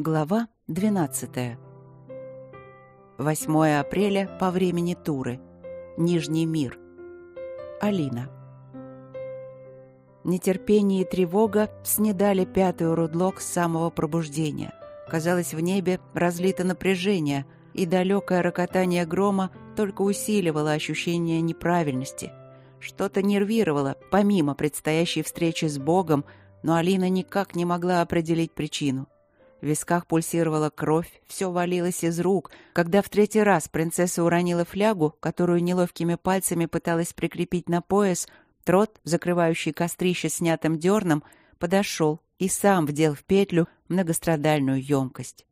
Глава 12. 8 апреля по времени Туры. Нижний мир. Алина. Нетерпение и тревога снедали пятую рудлок с самого пробуждения. Казалось, в небе разлито напряжение, и далекое рокотание грома только усиливало ощущение неправильности. Что-то нервировало, помимо предстоящей встречи с Богом, но Алина никак не могла определить причину. В висках пульсировала кровь, все валилось из рук. Когда в третий раз принцесса уронила флягу, которую неловкими пальцами пыталась прикрепить на пояс, трот, закрывающий кострище снятым дерном, подошел и сам вдел в петлю многострадальную емкость.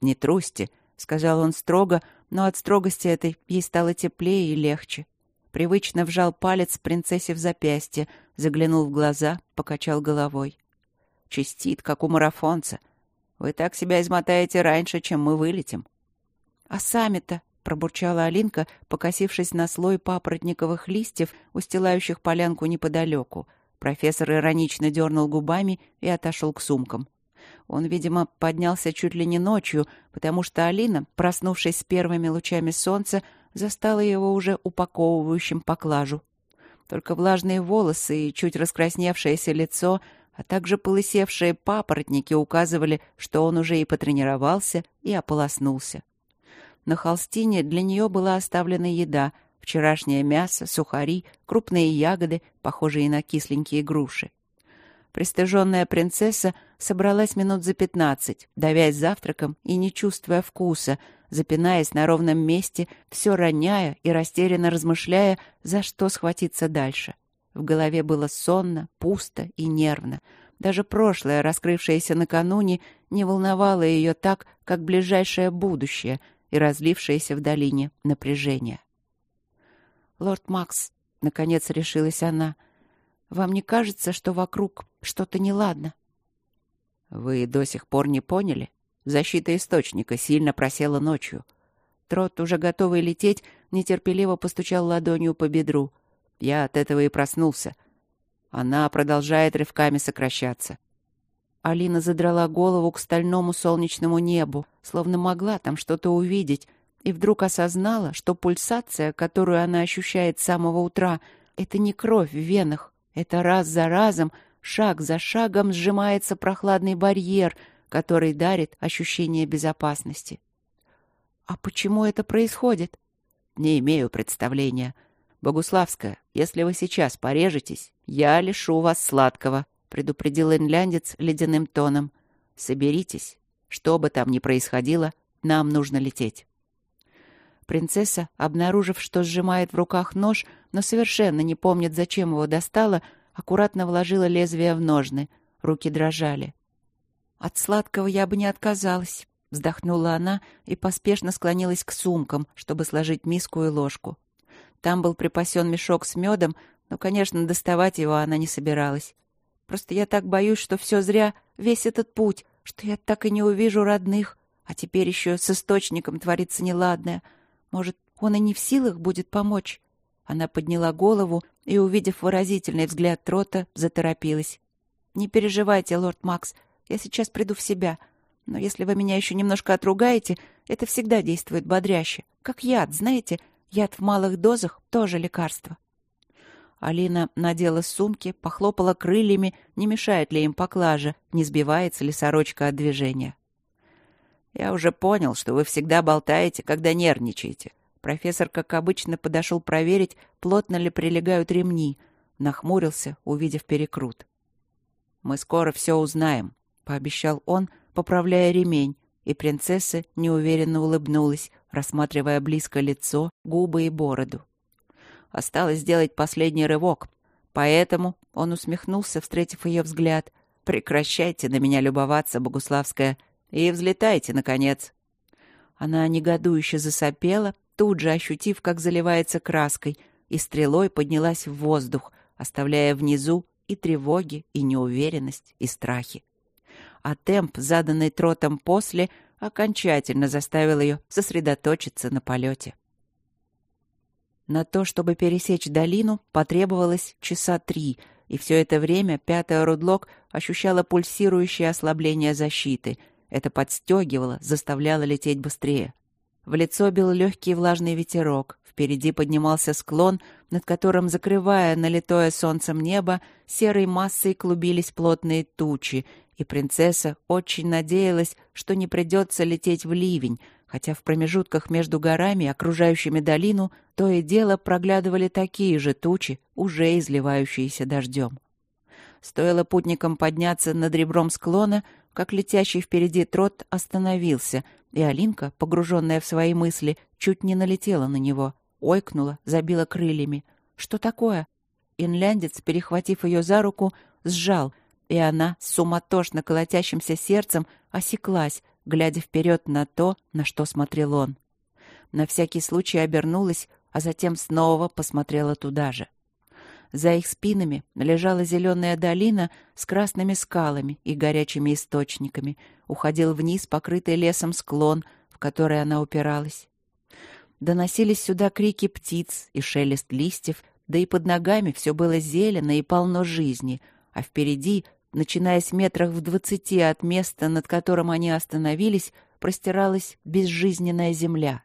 «Не трусьте», — сказал он строго, но от строгости этой ей стало теплее и легче. Привычно вжал палец принцессе в запястье, заглянул в глаза, покачал головой. Чистит, как у марафонца. Вы так себя измотаете раньше, чем мы вылетим. — А сами-то, — пробурчала Алинка, покосившись на слой папоротниковых листьев, устилающих полянку неподалеку. Профессор иронично дернул губами и отошел к сумкам. Он, видимо, поднялся чуть ли не ночью, потому что Алина, проснувшись с первыми лучами солнца, застала его уже упаковывающим поклажу. Только влажные волосы и чуть раскрасневшееся лицо а также полысевшие папоротники указывали, что он уже и потренировался, и ополоснулся. На холстине для нее была оставлена еда, вчерашнее мясо, сухари, крупные ягоды, похожие на кисленькие груши. Пристыженная принцесса собралась минут за пятнадцать, давясь завтраком и не чувствуя вкуса, запинаясь на ровном месте, все роняя и растерянно размышляя, за что схватиться дальше — в голове было сонно, пусто и нервно. Даже прошлое, раскрывшееся накануне, не волновало ее так, как ближайшее будущее и разлившееся в долине напряжение. «Лорд Макс», — наконец решилась она, — «вам не кажется, что вокруг что-то неладно?» «Вы до сих пор не поняли? Защита источника сильно просела ночью». Трот, уже готовый лететь, нетерпеливо постучал ладонью по бедру — я от этого и проснулся. Она продолжает рывками сокращаться. Алина задрала голову к стальному солнечному небу, словно могла там что-то увидеть, и вдруг осознала, что пульсация, которую она ощущает с самого утра, это не кровь в венах, это раз за разом, шаг за шагом сжимается прохладный барьер, который дарит ощущение безопасности. А почему это происходит? Не имею представления. «Богуславская, если вы сейчас порежетесь, я лишу вас сладкого», — предупредил инляндец ледяным тоном. «Соберитесь. Что бы там ни происходило, нам нужно лететь». Принцесса, обнаружив, что сжимает в руках нож, но совершенно не помнит, зачем его достала, аккуратно вложила лезвие в ножны. Руки дрожали. «От сладкого я бы не отказалась», — вздохнула она и поспешно склонилась к сумкам, чтобы сложить миску и ложку. Там был припасен мешок с медом, но, конечно, доставать его она не собиралась. Просто я так боюсь, что все зря, весь этот путь, что я так и не увижу родных, а теперь еще с источником творится неладное. Может, он и не в силах будет помочь?» Она подняла голову и, увидев выразительный взгляд Трота, заторопилась. «Не переживайте, лорд Макс, я сейчас приду в себя. Но если вы меня еще немножко отругаете, это всегда действует бодряще. Как яд, знаете, Яд в малых дозах — тоже лекарство. Алина надела сумки, похлопала крыльями, не мешает ли им поклажа, не сбивается ли сорочка от движения. «Я уже понял, что вы всегда болтаете, когда нервничаете». Профессор, как обычно, подошел проверить, плотно ли прилегают ремни. Нахмурился, увидев перекрут. «Мы скоро все узнаем», — пообещал он, поправляя ремень, и принцесса неуверенно улыбнулась, рассматривая близко лицо, губы и бороду. Осталось сделать последний рывок, поэтому он усмехнулся, встретив ее взгляд. «Прекращайте на меня любоваться, Богуславская, и взлетайте, наконец!» Она негодующе засопела, тут же ощутив, как заливается краской, и стрелой поднялась в воздух, оставляя внизу и тревоги, и неуверенность, и страхи. А темп, заданный тротом после, окончательно заставил ее сосредоточиться на полете. На то, чтобы пересечь долину, потребовалось часа три, и все это время пятая Рудлок ощущала пульсирующее ослабление защиты. Это подстегивало, заставляло лететь быстрее. В лицо бил легкий влажный ветерок. Впереди поднимался склон, над которым, закрывая налитое солнцем небо, серой массой клубились плотные тучи, и принцесса очень надеялась, что не придется лететь в ливень, хотя в промежутках между горами, окружающими долину, то и дело проглядывали такие же тучи, уже изливающиеся дождем. Стоило путникам подняться над ребром склона, как летящий впереди трот остановился, и Алинка, погруженная в свои мысли, чуть не налетела на него. Ойкнула, забила крыльями. «Что такое?» Инляндец, перехватив ее за руку, сжал, и она с суматошно колотящимся сердцем осеклась, глядя вперед на то, на что смотрел он. На всякий случай обернулась, а затем снова посмотрела туда же. За их спинами лежала зеленая долина с красными скалами и горячими источниками. Уходил вниз покрытый лесом склон, в который она упиралась. Доносились сюда крики птиц и шелест листьев, да и под ногами все было зелено и полно жизни, а впереди, начиная с метрах в двадцати от места, над которым они остановились, простиралась безжизненная земля.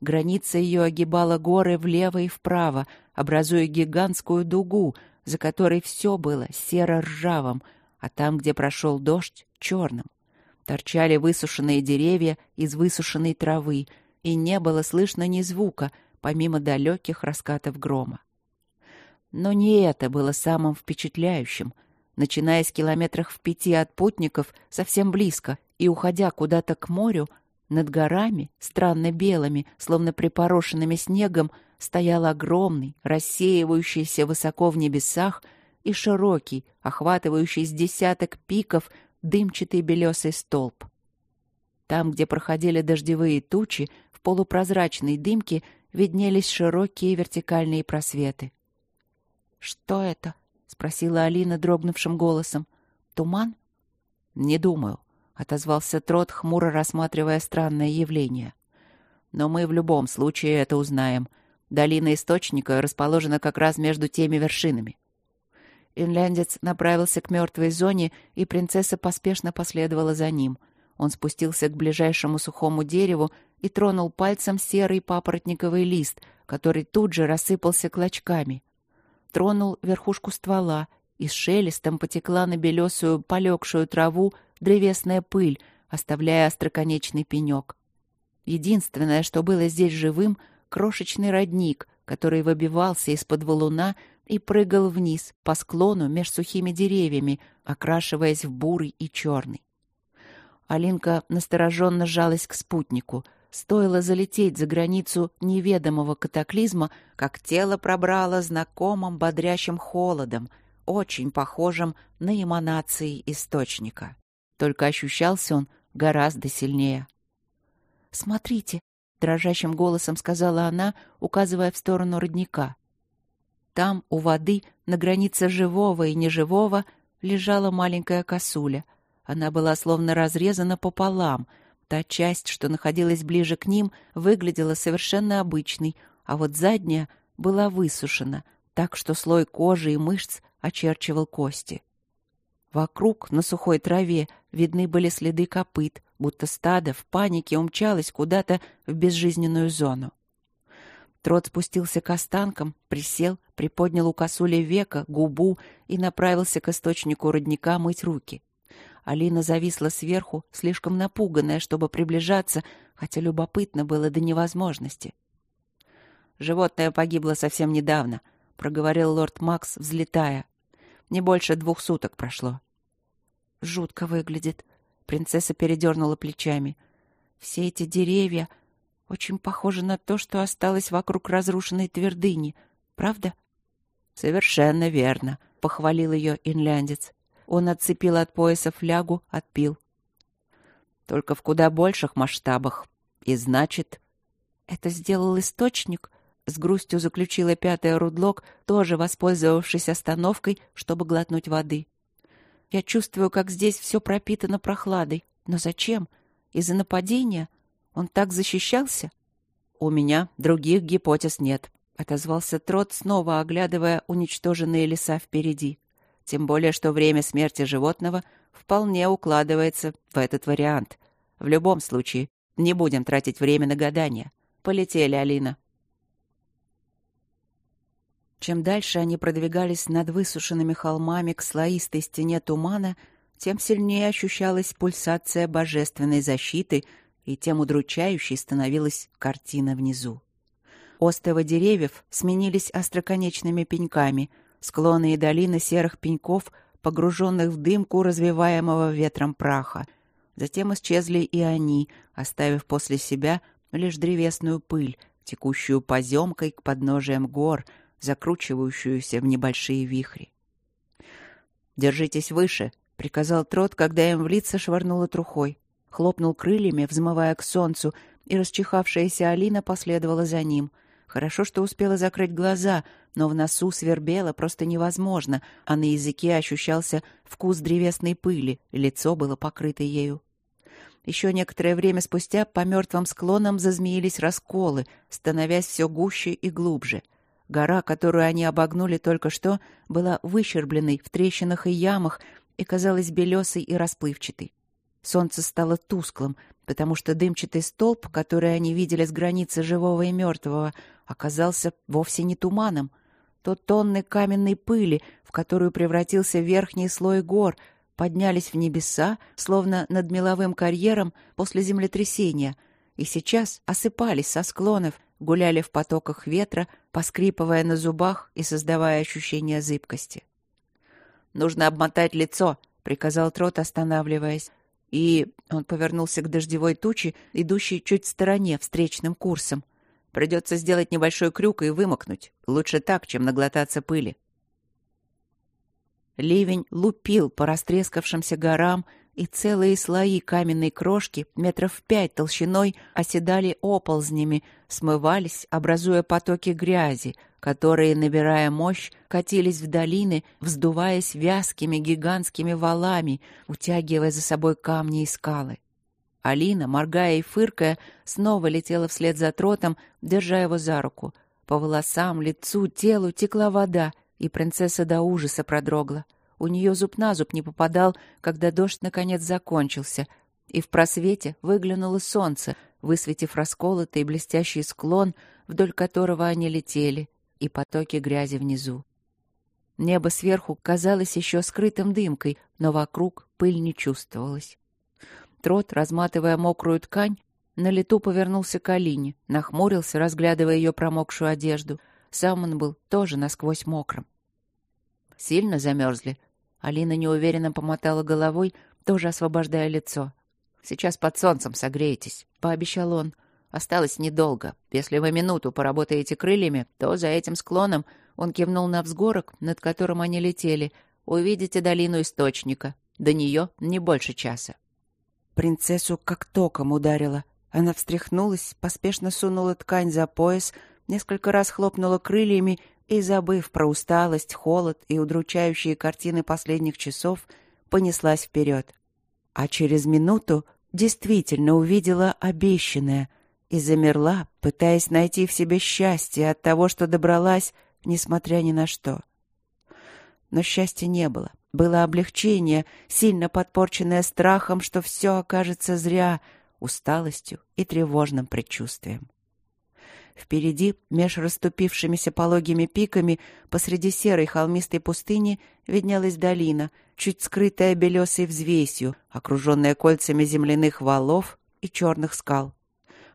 Граница ее огибала горы влево и вправо, образуя гигантскую дугу, за которой все было серо-ржавым, а там, где прошел дождь, черным. Торчали высушенные деревья из высушенной травы, и не было слышно ни звука, помимо далеких раскатов грома. Но не это было самым впечатляющим. Начиная с километрах в пяти от путников, совсем близко, и уходя куда-то к морю, над горами, странно белыми, словно припорошенными снегом, стоял огромный, рассеивающийся высоко в небесах и широкий, охватывающий с десяток пиков, дымчатый белесый столб. Там, где проходили дождевые тучи, в полупрозрачной дымке виднелись широкие вертикальные просветы. «Что это?» — спросила Алина дрогнувшим голосом. «Туман?» «Не думаю отозвался Трот, хмуро рассматривая странное явление. Но мы в любом случае это узнаем. Долина источника расположена как раз между теми вершинами. Инляндец направился к мертвой зоне, и принцесса поспешно последовала за ним. Он спустился к ближайшему сухому дереву и тронул пальцем серый папоротниковый лист, который тут же рассыпался клочками. Тронул верхушку ствола, и с шелестом потекла на белесую полегшую траву древесная пыль, оставляя остроконечный пенек. Единственное, что было здесь живым, крошечный родник, который выбивался из-под валуна и прыгал вниз по склону меж сухими деревьями, окрашиваясь в бурый и черный. Алинка настороженно сжалась к спутнику. Стоило залететь за границу неведомого катаклизма, как тело пробрало знакомым бодрящим холодом, очень похожим на эманации источника. Только ощущался он гораздо сильнее. «Смотрите!» — дрожащим голосом сказала она, указывая в сторону родника. Там, у воды, на границе живого и неживого, лежала маленькая косуля. Она была словно разрезана пополам. Та часть, что находилась ближе к ним, выглядела совершенно обычной, а вот задняя была высушена, так что слой кожи и мышц очерчивал кости. Вокруг, на сухой траве, видны были следы копыт, будто стадо в панике умчалось куда-то в безжизненную зону. Трот спустился к останкам, присел, приподнял у косули века, губу и направился к источнику родника мыть руки. Алина зависла сверху, слишком напуганная, чтобы приближаться, хотя любопытно было до невозможности. «Животное погибло совсем недавно», — проговорил лорд Макс, взлетая. Не больше двух суток прошло. Жутко выглядит. Принцесса передернула плечами. Все эти деревья очень похожи на то, что осталось вокруг разрушенной твердыни. Правда? Совершенно верно, похвалил ее инляндец. Он отцепил от пояса флягу, отпил. Только в куда больших масштабах. И значит... Это сделал источник? С грустью заключила пятая Рудлок, тоже воспользовавшись остановкой, чтобы глотнуть воды. Я чувствую, как здесь все пропитано прохладой. Но зачем? Из-за нападения? Он так защищался? У меня других гипотез нет, отозвался Трот, снова оглядывая уничтоженные леса впереди. Тем более, что время смерти животного вполне укладывается в этот вариант. В любом случае, не будем тратить время на гадания. Полетели, Алина. Чем дальше они продвигались над высушенными холмами к слоистой стене тумана, тем сильнее ощущалась пульсация божественной защиты, и тем удручающей становилась картина внизу. Остовы деревьев сменились остроконечными пеньками, склоны и долины серых пеньков, погруженных в дымку развиваемого ветром праха. Затем исчезли и они, оставив после себя лишь древесную пыль, текущую поземкой к подножиям гор — закручивающуюся в небольшие вихри. «Держитесь выше», — приказал Трот, когда им в лица швырнула трухой. Хлопнул крыльями, взмывая к солнцу, и расчихавшаяся Алина последовала за ним. Хорошо, что успела закрыть глаза, но в носу свербело просто невозможно, а на языке ощущался вкус древесной пыли, лицо было покрыто ею. Еще некоторое время спустя по мертвым склонам зазмеились расколы, становясь все гуще и глубже — Гора, которую они обогнули только что, была выщербленной в трещинах и ямах и казалась белесой и расплывчатой. Солнце стало тусклым, потому что дымчатый столб, который они видели с границы живого и мертвого, оказался вовсе не туманом. То тонны каменной пыли, в которую превратился верхний слой гор, поднялись в небеса, словно над меловым карьером после землетрясения, и сейчас осыпались со склонов, гуляли в потоках ветра, поскрипывая на зубах и создавая ощущение зыбкости. «Нужно обмотать лицо», — приказал Трот, останавливаясь. И он повернулся к дождевой туче, идущей чуть в стороне, встречным курсом. «Придется сделать небольшой крюк и вымокнуть. Лучше так, чем наглотаться пыли». Ливень лупил по растрескавшимся горам, и целые слои каменной крошки, метров пять толщиной, оседали оползнями, смывались, образуя потоки грязи, которые, набирая мощь, катились в долины, вздуваясь вязкими гигантскими валами, утягивая за собой камни и скалы. Алина, моргая и фыркая, снова летела вслед за тротом, держа его за руку. По волосам, лицу, телу текла вода, и принцесса до ужаса продрогла. У нее зуб на зуб не попадал, когда дождь наконец закончился, и в просвете выглянуло солнце, высветив расколотый блестящий склон, вдоль которого они летели, и потоки грязи внизу. Небо сверху казалось еще скрытым дымкой, но вокруг пыль не чувствовалась. Трот, разматывая мокрую ткань, на лету повернулся к Алине, нахмурился, разглядывая ее промокшую одежду. Сам он был тоже насквозь мокрым. «Сильно замерзли?» Алина неуверенно помотала головой, тоже освобождая лицо. «Сейчас под солнцем согреетесь», — пообещал он. «Осталось недолго. Если вы минуту поработаете крыльями, то за этим склоном...» Он кивнул на взгорок, над которым они летели. «Увидите долину Источника. До нее не больше часа». Принцессу как током ударила. Она встряхнулась, поспешно сунула ткань за пояс, несколько раз хлопнула крыльями и, забыв про усталость, холод и удручающие картины последних часов, понеслась вперед. А через минуту действительно увидела обещанное и замерла, пытаясь найти в себе счастье от того, что добралась, несмотря ни на что. Но счастья не было. Было облегчение, сильно подпорченное страхом, что все окажется зря, усталостью и тревожным предчувствием. Впереди, меж расступившимися пологими пиками, посреди серой холмистой пустыни, виднелась долина, чуть скрытая белесой взвесью, окруженная кольцами земляных валов и черных скал.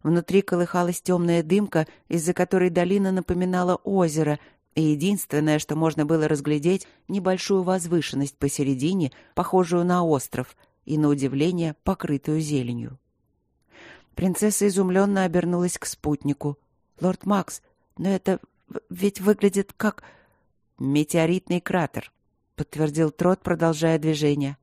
Внутри колыхалась темная дымка, из-за которой долина напоминала озеро, и единственное, что можно было разглядеть, небольшую возвышенность посередине, похожую на остров, и, на удивление, покрытую зеленью. Принцесса изумленно обернулась к спутнику лорд Макс, но это ведь выглядит как метеоритный кратер, подтвердил Трот, продолжая движение.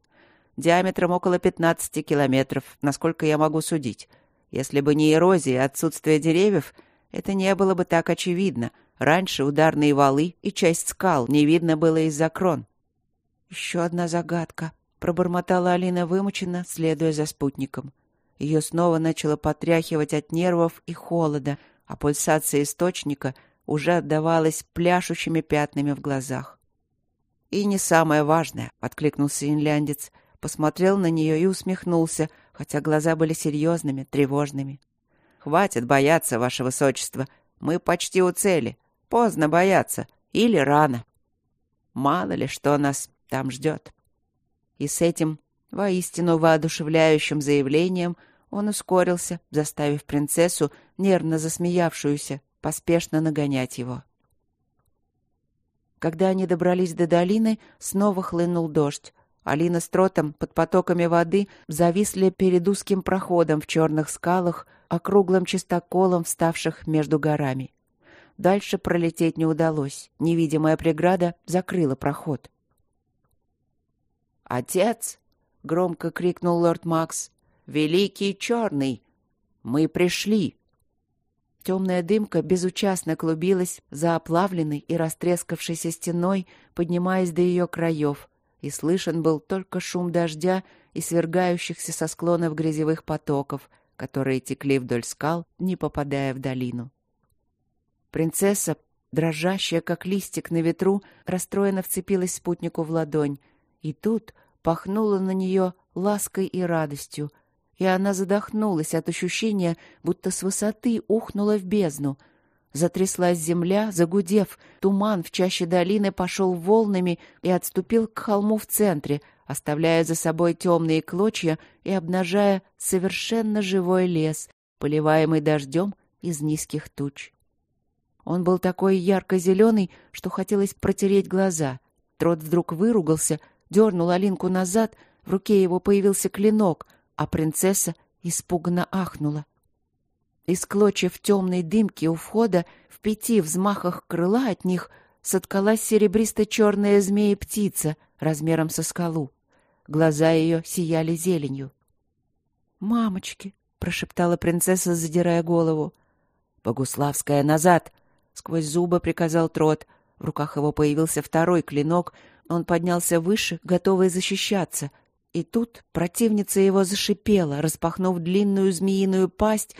Диаметром около 15 километров, насколько я могу судить. Если бы не эрозия и отсутствие деревьев, это не было бы так очевидно. Раньше ударные валы и часть скал не видно было из-за крон. Еще одна загадка, пробормотала Алина вымученно, следуя за спутником. Ее снова начало потряхивать от нервов и холода, а пульсация источника уже отдавалась пляшущими пятнами в глазах. «И не самое важное», — откликнулся инляндец. посмотрел на нее и усмехнулся, хотя глаза были серьезными, тревожными. «Хватит бояться, ваше высочество. Мы почти у цели. Поздно бояться. Или рано. Мало ли, что нас там ждет». И с этим воистину воодушевляющим заявлением он ускорился, заставив принцессу, нервно засмеявшуюся, поспешно нагонять его. Когда они добрались до долины, снова хлынул дождь. Алина с Тротом под потоками воды зависли перед узким проходом в черных скалах, округлым чистоколом, вставших между горами. Дальше пролететь не удалось. Невидимая преграда закрыла проход. «Отец!» — громко крикнул лорд Макс. «Великий черный! Мы пришли!» Темная дымка безучастно клубилась за оплавленной и растрескавшейся стеной, поднимаясь до ее краев, и слышен был только шум дождя и свергающихся со склонов грязевых потоков, которые текли вдоль скал, не попадая в долину. Принцесса, дрожащая, как листик на ветру, расстроенно вцепилась спутнику в ладонь, и тут пахнула на нее лаской и радостью, и она задохнулась от ощущения, будто с высоты ухнула в бездну. Затряслась земля, загудев, туман в чаще долины пошел волнами и отступил к холму в центре, оставляя за собой темные клочья и обнажая совершенно живой лес, поливаемый дождем из низких туч. Он был такой ярко-зеленый, что хотелось протереть глаза. Трот вдруг выругался, дернул Алинку назад, в руке его появился клинок — а принцесса испуганно ахнула. Из клочьев темной дымки у входа в пяти взмахах крыла от них соткалась серебристо-черная змея-птица размером со скалу. Глаза ее сияли зеленью. «Мамочки!» — прошептала принцесса, задирая голову. «Богуславская, назад!» — сквозь зубы приказал Трот. В руках его появился второй клинок. Он поднялся выше, готовый защищаться. И тут противница его зашипела, распахнув длинную змеиную пасть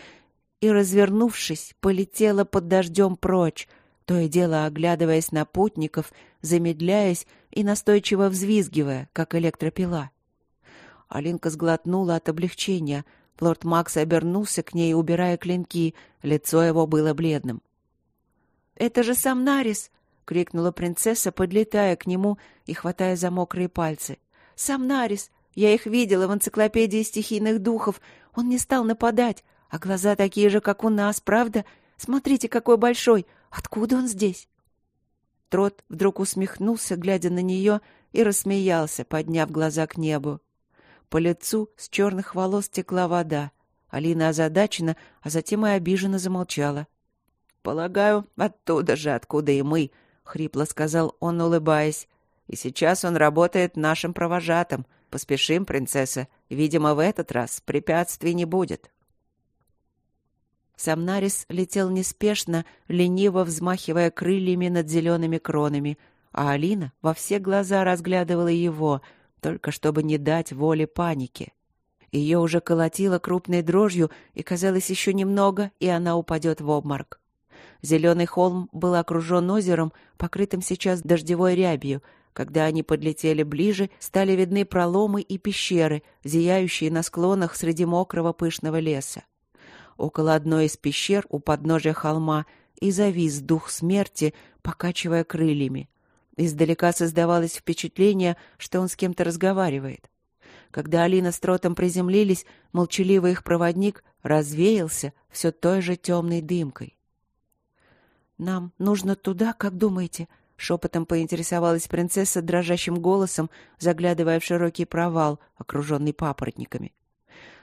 и, развернувшись, полетела под дождем прочь, то и дело оглядываясь на путников, замедляясь и настойчиво взвизгивая, как электропила. Алинка сглотнула от облегчения. Лорд Макс обернулся к ней, убирая клинки. Лицо его было бледным. «Это же сам Нарис!» — крикнула принцесса, подлетая к нему и хватая за мокрые пальцы. «Сам Нарис! Я их видела в энциклопедии стихийных духов. Он не стал нападать. А глаза такие же, как у нас, правда? Смотрите, какой большой. Откуда он здесь?» Трот вдруг усмехнулся, глядя на нее, и рассмеялся, подняв глаза к небу. По лицу с черных волос текла вода. Алина озадачена, а затем и обиженно замолчала. «Полагаю, оттуда же, откуда и мы», — хрипло сказал он, улыбаясь. «И сейчас он работает нашим провожатым. Поспешим, принцесса. Видимо, в этот раз препятствий не будет. Самнарис летел неспешно, лениво взмахивая крыльями над зелеными кронами, а Алина во все глаза разглядывала его, только чтобы не дать воли панике. Ее уже колотило крупной дрожью, и казалось еще немного, и она упадет в обморок. Зеленый холм был окружен озером, покрытым сейчас дождевой рябью, когда они подлетели ближе, стали видны проломы и пещеры, зияющие на склонах среди мокрого пышного леса. Около одной из пещер у подножия холма и завис дух смерти, покачивая крыльями. Издалека создавалось впечатление, что он с кем-то разговаривает. Когда Алина с Тротом приземлились, молчаливый их проводник развеялся все той же темной дымкой. «Нам нужно туда, как думаете?» Шепотом поинтересовалась принцесса дрожащим голосом, заглядывая в широкий провал, окруженный папоротниками.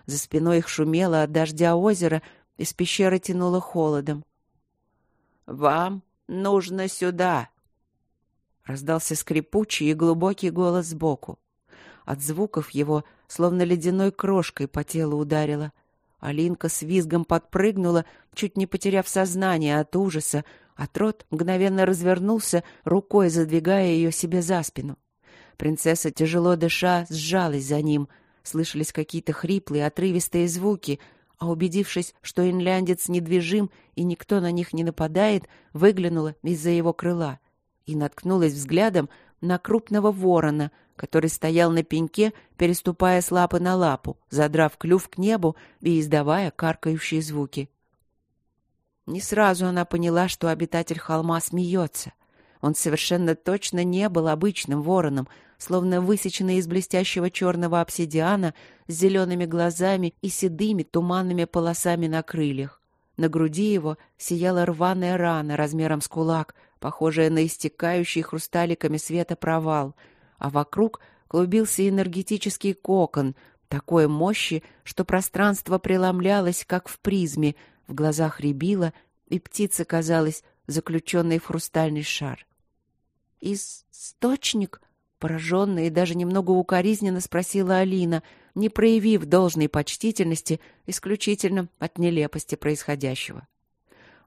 За спиной их шумело от дождя озера, из пещеры тянуло холодом. «Вам нужно сюда!» Раздался скрипучий и глубокий голос сбоку. От звуков его, словно ледяной крошкой, по телу ударило. Алинка с визгом подпрыгнула, чуть не потеряв сознание от ужаса, а Трот мгновенно развернулся, рукой задвигая ее себе за спину. Принцесса, тяжело дыша, сжалась за ним. Слышались какие-то хриплые, отрывистые звуки, а убедившись, что инляндец недвижим и никто на них не нападает, выглянула из-за его крыла и наткнулась взглядом на крупного ворона, который стоял на пеньке, переступая с лапы на лапу, задрав клюв к небу и издавая каркающие звуки. Не сразу она поняла, что обитатель холма смеется. Он совершенно точно не был обычным вороном, словно высеченный из блестящего черного обсидиана с зелеными глазами и седыми туманными полосами на крыльях. На груди его сияла рваная рана размером с кулак, похожая на истекающий хрусталиками света провал — а вокруг клубился энергетический кокон такой мощи, что пространство преломлялось, как в призме, в глазах рябило, и птица казалась заключенной в хрустальный шар. «Источник?» — пораженная и даже немного укоризненно спросила Алина, не проявив должной почтительности исключительно от нелепости происходящего.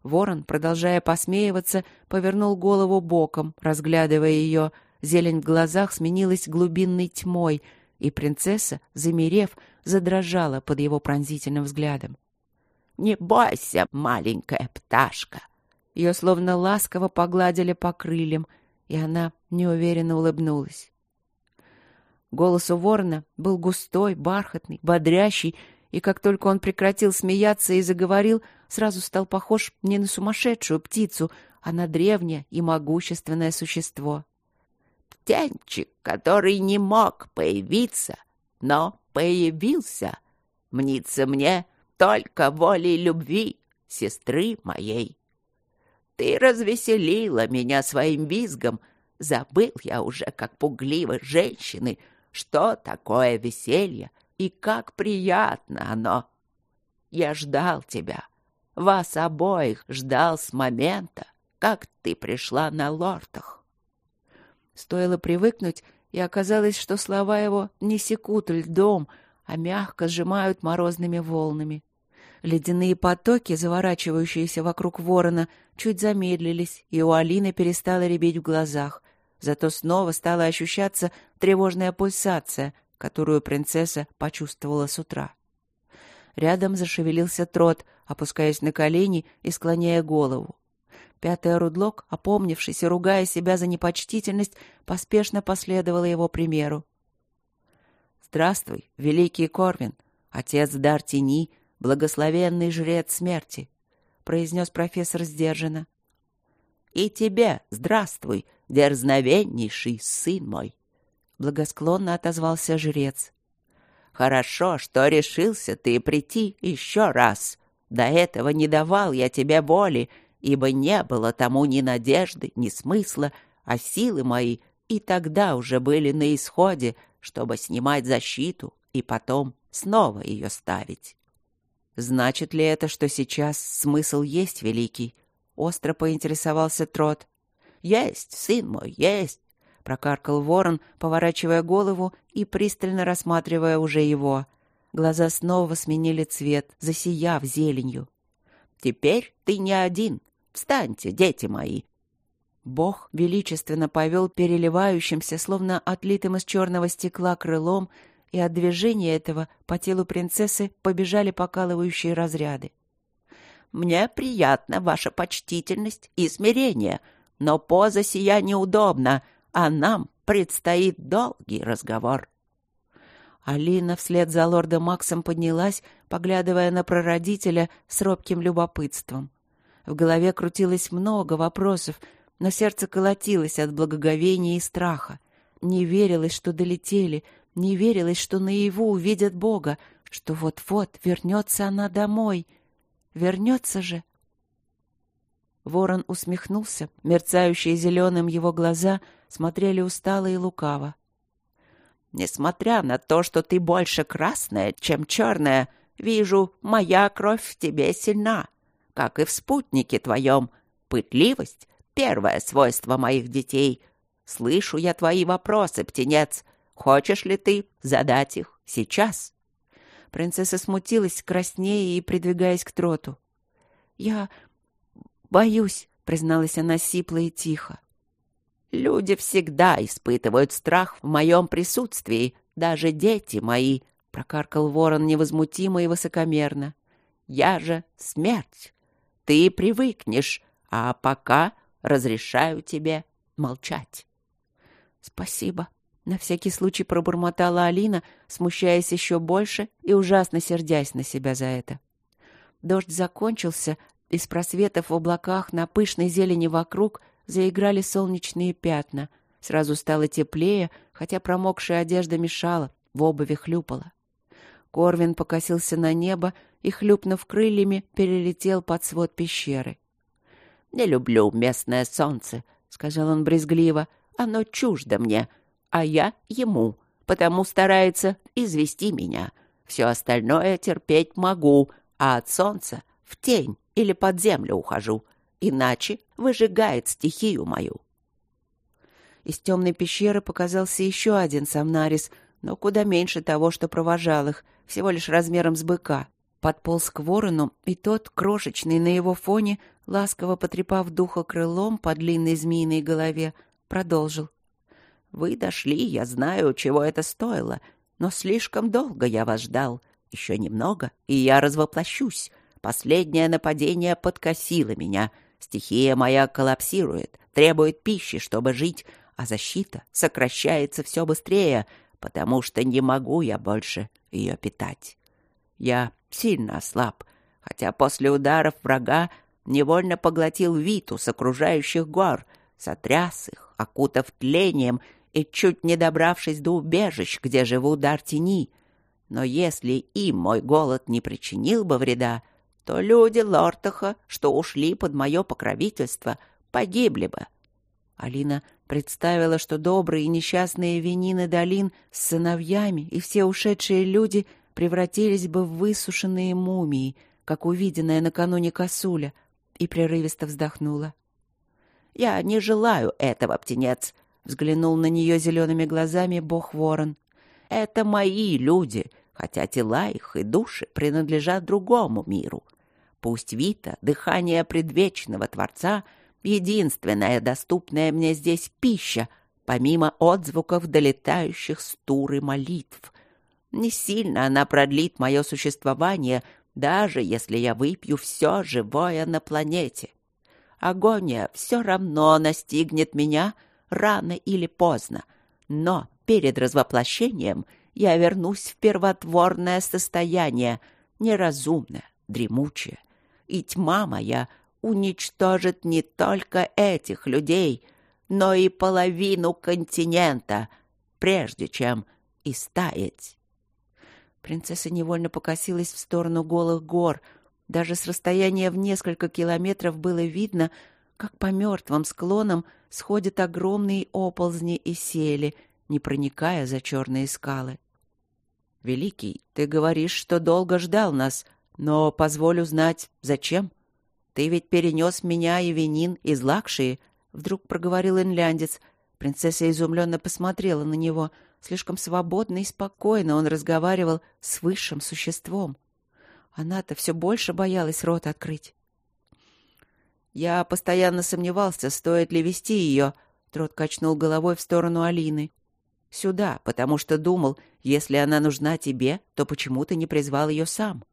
Ворон, продолжая посмеиваться, повернул голову боком, разглядывая ее, — Зелень в глазах сменилась глубинной тьмой, и принцесса, замерев, задрожала под его пронзительным взглядом. «Не бойся, маленькая пташка!» Ее словно ласково погладили по крыльям, и она неуверенно улыбнулась. Голос у ворона был густой, бархатный, бодрящий, и как только он прекратил смеяться и заговорил, сразу стал похож не на сумасшедшую птицу, а на древнее и могущественное существо птенчик, который не мог появиться, но появился. Мнится мне только волей любви сестры моей. Ты развеселила меня своим визгом. Забыл я уже, как пугливы женщины, что такое веселье и как приятно оно. Я ждал тебя, вас обоих ждал с момента, как ты пришла на лортах. Стоило привыкнуть, и оказалось, что слова его не секут льдом, а мягко сжимают морозными волнами. Ледяные потоки, заворачивающиеся вокруг ворона, чуть замедлились, и у Алины перестала рябить в глазах. Зато снова стала ощущаться тревожная пульсация, которую принцесса почувствовала с утра. Рядом зашевелился трот, опускаясь на колени и склоняя голову. Пятая Рудлок, опомнившись и ругая себя за непочтительность, поспешно последовала его примеру. «Здравствуй, великий Корвин, отец дар тени, благословенный жрец смерти», — произнес профессор сдержанно. «И тебе здравствуй, дерзновеннейший сын мой», — благосклонно отозвался жрец. «Хорошо, что решился ты прийти еще раз. До этого не давал я тебе боли, ибо не было тому ни надежды, ни смысла, а силы мои и тогда уже были на исходе, чтобы снимать защиту и потом снова ее ставить. Значит ли это, что сейчас смысл есть великий? Остро поинтересовался Трот. Есть, сын мой, есть, прокаркал ворон, поворачивая голову и пристально рассматривая уже его. Глаза снова сменили цвет, засияв зеленью. Теперь ты не один, Встаньте, дети мои!» Бог величественно повел переливающимся, словно отлитым из черного стекла крылом, и от движения этого по телу принцессы побежали покалывающие разряды. «Мне приятна ваша почтительность и смирение, но поза сия неудобна, а нам предстоит долгий разговор». Алина вслед за лордом Максом поднялась, поглядывая на прародителя с робким любопытством. В голове крутилось много вопросов, но сердце колотилось от благоговения и страха. Не верилось, что долетели, не верилось, что наяву увидят Бога, что вот-вот вернется она домой. Вернется же. Ворон усмехнулся, мерцающие зеленым его глаза смотрели устало и лукаво. «Несмотря на то, что ты больше красная, чем черная, вижу, моя кровь в тебе сильна как и в спутнике твоем. Пытливость — первое свойство моих детей. Слышу я твои вопросы, птенец. Хочешь ли ты задать их сейчас?» Принцесса смутилась, краснея и придвигаясь к троту. «Я боюсь», — призналась она сипло и тихо. «Люди всегда испытывают страх в моем присутствии, даже дети мои», — прокаркал ворон невозмутимо и высокомерно. «Я же смерть. Ты привыкнешь, а пока разрешаю тебе молчать. — Спасибо, — На всякий случай пробормотала Алина, смущаясь еще больше и ужасно сердясь на себя за это. Дождь закончился, из просветов в облаках на пышной зелени вокруг заиграли солнечные пятна. Сразу стало теплее, хотя промокшая одежда мешала, в обуви хлюпала. Корвин покосился на небо и, хлюпнув крыльями, перелетел под свод пещеры. «Не люблю местное солнце», — сказал он брезгливо. «Оно чуждо мне, а я ему, потому старается извести меня. Все остальное терпеть могу, а от солнца в тень или под землю ухожу, иначе выжигает стихию мою». Из темной пещеры показался еще один самнарис, но куда меньше того, что провожал их, всего лишь размером с быка. Подполз к ворону, и тот, крошечный на его фоне, ласково потрепав духа крылом по длинной змеиной голове, продолжил. «Вы дошли, я знаю, чего это стоило, но слишком долго я вас ждал. Еще немного, и я развоплощусь. Последнее нападение подкосило меня. Стихия моя коллапсирует, требует пищи, чтобы жить, а защита сокращается все быстрее, потому что не могу я больше ее питать. Я сильно ослаб, хотя после ударов врага невольно поглотил Виту с окружающих гор, сотряс их, окутав тлением и чуть не добравшись до убежищ, где живу дар тени. Но если им мой голод не причинил бы вреда, то люди Лортаха, что ушли под мое покровительство, погибли бы. Алина представила, что добрые и несчастные Венины долин с сыновьями и все ушедшие люди превратились бы в высушенные мумии, как увиденная накануне косуля, и прерывисто вздохнула. «Я не желаю этого, птенец», — взглянул на нее зелеными глазами бог-ворон. «Это мои люди, хотя тела их и души принадлежат другому миру. Пусть Вита, дыхание предвечного Творца — единственная доступная мне здесь пища, помимо отзвуков долетающих с туры молитв. Не сильно она продлит мое существование, даже если я выпью все живое на планете. Агония все равно настигнет меня рано или поздно, но перед развоплощением я вернусь в первотворное состояние, неразумное, дремучее, и тьма моя — уничтожит не только этих людей, но и половину континента, прежде чем истаять. Принцесса невольно покосилась в сторону голых гор. Даже с расстояния в несколько километров было видно, как по мертвым склонам сходят огромные оползни и сели, не проникая за черные скалы. «Великий, ты говоришь, что долго ждал нас, но позволю знать, зачем?» Ты ведь перенес меня и Винин из Лакшии, — вдруг проговорил инляндец. Принцесса изумленно посмотрела на него. Слишком свободно и спокойно он разговаривал с высшим существом. Она-то все больше боялась рот открыть. Я постоянно сомневался, стоит ли вести ее. Трот качнул головой в сторону Алины. Сюда, потому что думал, если она нужна тебе, то почему ты не призвал ее сам?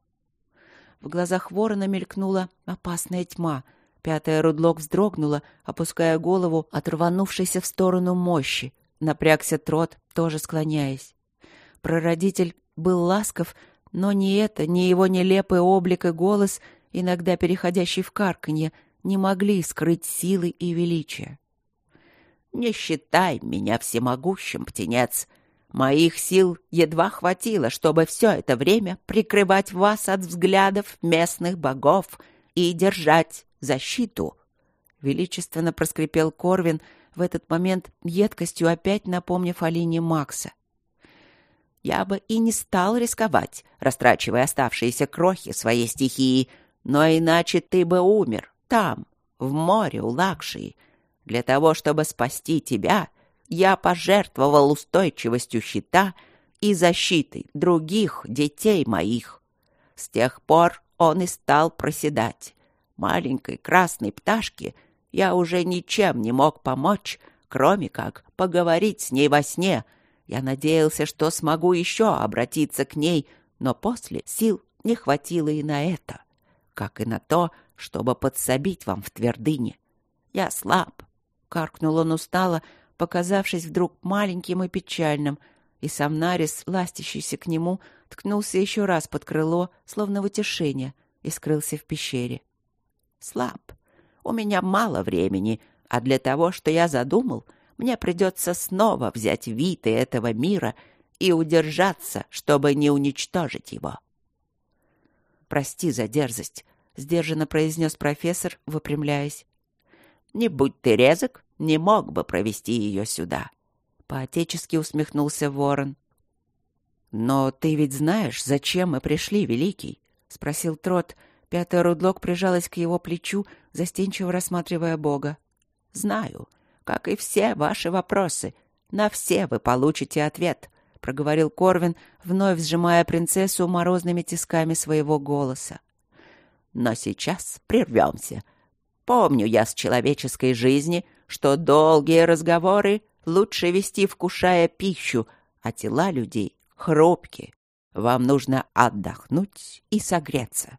В глазах ворона мелькнула опасная тьма. Пятая Рудлок вздрогнула, опуская голову от рванувшейся в сторону мощи. Напрягся трот, тоже склоняясь. Прародитель был ласков, но ни это, ни его нелепый облик и голос, иногда переходящий в карканье, не могли скрыть силы и величия. «Не считай меня всемогущим, птенец!» Моих сил едва хватило, чтобы все это время прикрывать вас от взглядов местных богов и держать защиту. Величественно проскрипел Корвин, в этот момент едкостью опять напомнив Алине Макса. Я бы и не стал рисковать, растрачивая оставшиеся крохи своей стихии, но иначе ты бы умер там, в море у Лакшии. Для того, чтобы спасти тебя, я пожертвовал устойчивостью щита и защитой других детей моих. С тех пор он и стал проседать. Маленькой красной пташке я уже ничем не мог помочь, кроме как поговорить с ней во сне. Я надеялся, что смогу еще обратиться к ней, но после сил не хватило и на это, как и на то, чтобы подсобить вам в твердыне. Я слаб. Каркнул он устало, показавшись вдруг маленьким и печальным, и сам Нарис, ластящийся к нему, ткнулся еще раз под крыло, словно в утешение, и скрылся в пещере. «Слаб. У меня мало времени, а для того, что я задумал, мне придется снова взять виды этого мира и удержаться, чтобы не уничтожить его». «Прости за дерзость», — сдержанно произнес профессор, выпрямляясь. «Не будь ты резок, не мог бы провести ее сюда», — поотечески усмехнулся ворон. «Но ты ведь знаешь, зачем мы пришли, Великий?» — спросил Трот. Пятая Рудлок прижалась к его плечу, застенчиво рассматривая Бога. «Знаю, как и все ваши вопросы. На все вы получите ответ», — проговорил Корвин, вновь сжимая принцессу морозными тисками своего голоса. «Но сейчас прервемся. Помню я с человеческой жизни, что долгие разговоры лучше вести, вкушая пищу, а тела людей хрупкие. Вам нужно отдохнуть и согреться».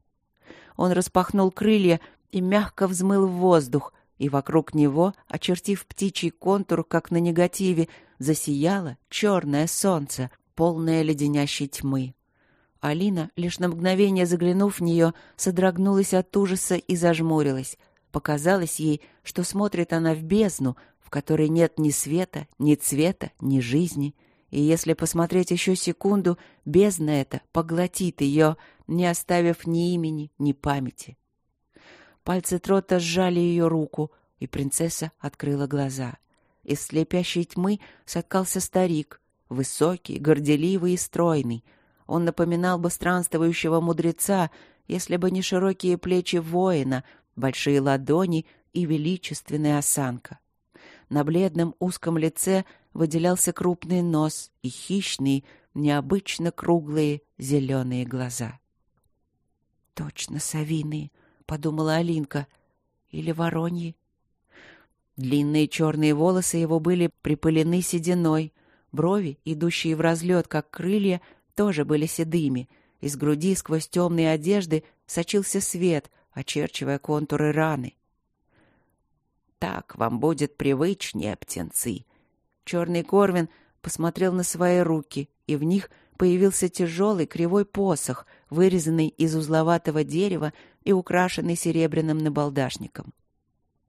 Он распахнул крылья и мягко взмыл в воздух, и вокруг него, очертив птичий контур, как на негативе, засияло черное солнце, полное леденящей тьмы. Алина, лишь на мгновение заглянув в нее, содрогнулась от ужаса и зажмурилась. Показалось ей, что смотрит она в бездну, в которой нет ни света, ни цвета, ни жизни. И если посмотреть еще секунду, бездна эта поглотит ее, не оставив ни имени, ни памяти. Пальцы Трота сжали ее руку, и принцесса открыла глаза. Из слепящей тьмы соткался старик, высокий, горделивый и стройный. Он напоминал бы странствующего мудреца, если бы не широкие плечи воина, большие ладони и величественная осанка. На бледном узком лице выделялся крупный нос и хищные, необычно круглые зеленые глаза. «Точно совиные», — подумала Алинка, — «или вороньи». Длинные черные волосы его были припылены сединой, брови, идущие в разлет, как крылья, тоже были седыми. Из груди сквозь темные одежды сочился свет, очерчивая контуры раны. «Так вам будет привычнее, птенцы». Черный Корвин посмотрел на свои руки, и в них появился тяжелый кривой посох, вырезанный из узловатого дерева и украшенный серебряным набалдашником.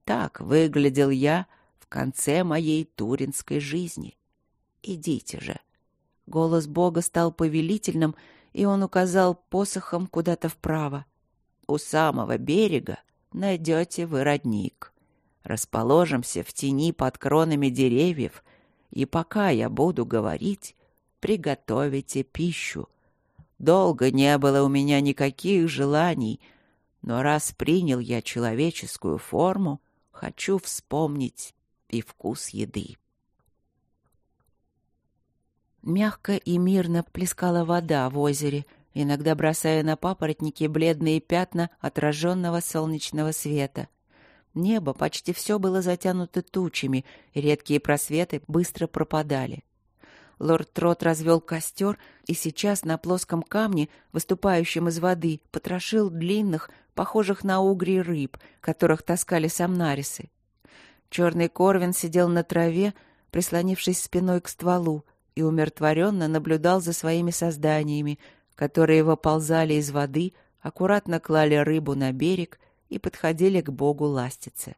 Так выглядел я в конце моей туринской жизни. Идите же. Голос Бога стал повелительным, и он указал посохом куда-то вправо. У самого берега найдете вы родник. Расположимся в тени под кронами деревьев, и пока я буду говорить, приготовите пищу. Долго не было у меня никаких желаний, но раз принял я человеческую форму, Хочу вспомнить и вкус еды. Мягко и мирно плескала вода в озере, иногда бросая на папоротники бледные пятна отраженного солнечного света. Небо почти все было затянуто тучами, редкие просветы быстро пропадали. Лорд Трот развел костер и сейчас на плоском камне, выступающем из воды, потрошил длинных, похожих на угри рыб, которых таскали самнарисы. Черный Корвин сидел на траве, прислонившись спиной к стволу, и умиротворенно наблюдал за своими созданиями, которые выползали из воды, аккуратно клали рыбу на берег и подходили к богу ластицы.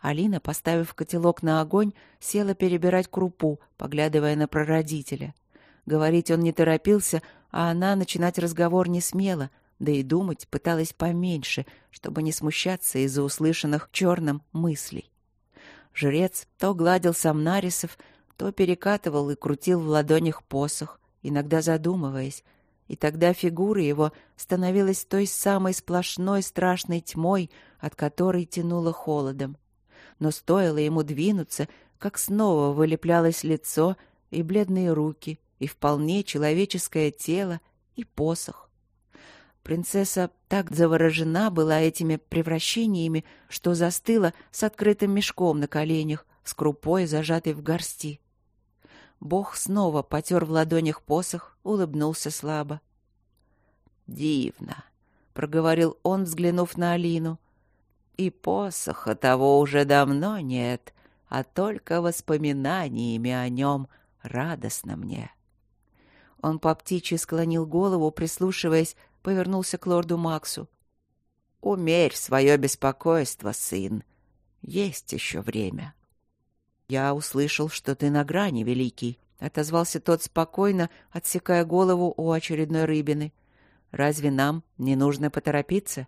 Алина, поставив котелок на огонь, села перебирать крупу, поглядывая на прародителя. Говорить он не торопился, а она начинать разговор не смела — да и думать пыталась поменьше, чтобы не смущаться из-за услышанных черным мыслей. Жрец то гладил самнарисов, то перекатывал и крутил в ладонях посох, иногда задумываясь, и тогда фигура его становилась той самой сплошной страшной тьмой, от которой тянуло холодом. Но стоило ему двинуться, как снова вылеплялось лицо и бледные руки, и вполне человеческое тело, и посох. Принцесса так заворожена была этими превращениями, что застыла с открытым мешком на коленях, с крупой, зажатой в горсти. Бог снова потер в ладонях посох, улыбнулся слабо. «Дивно», — проговорил он, взглянув на Алину. «И посоха того уже давно нет, а только воспоминаниями о нем радостно мне. Он по птичьи склонил голову, прислушиваясь, повернулся к лорду Максу. «Умерь свое беспокойство, сын. Есть еще время». «Я услышал, что ты на грани, Великий», — отозвался тот спокойно, отсекая голову у очередной рыбины. «Разве нам не нужно поторопиться?»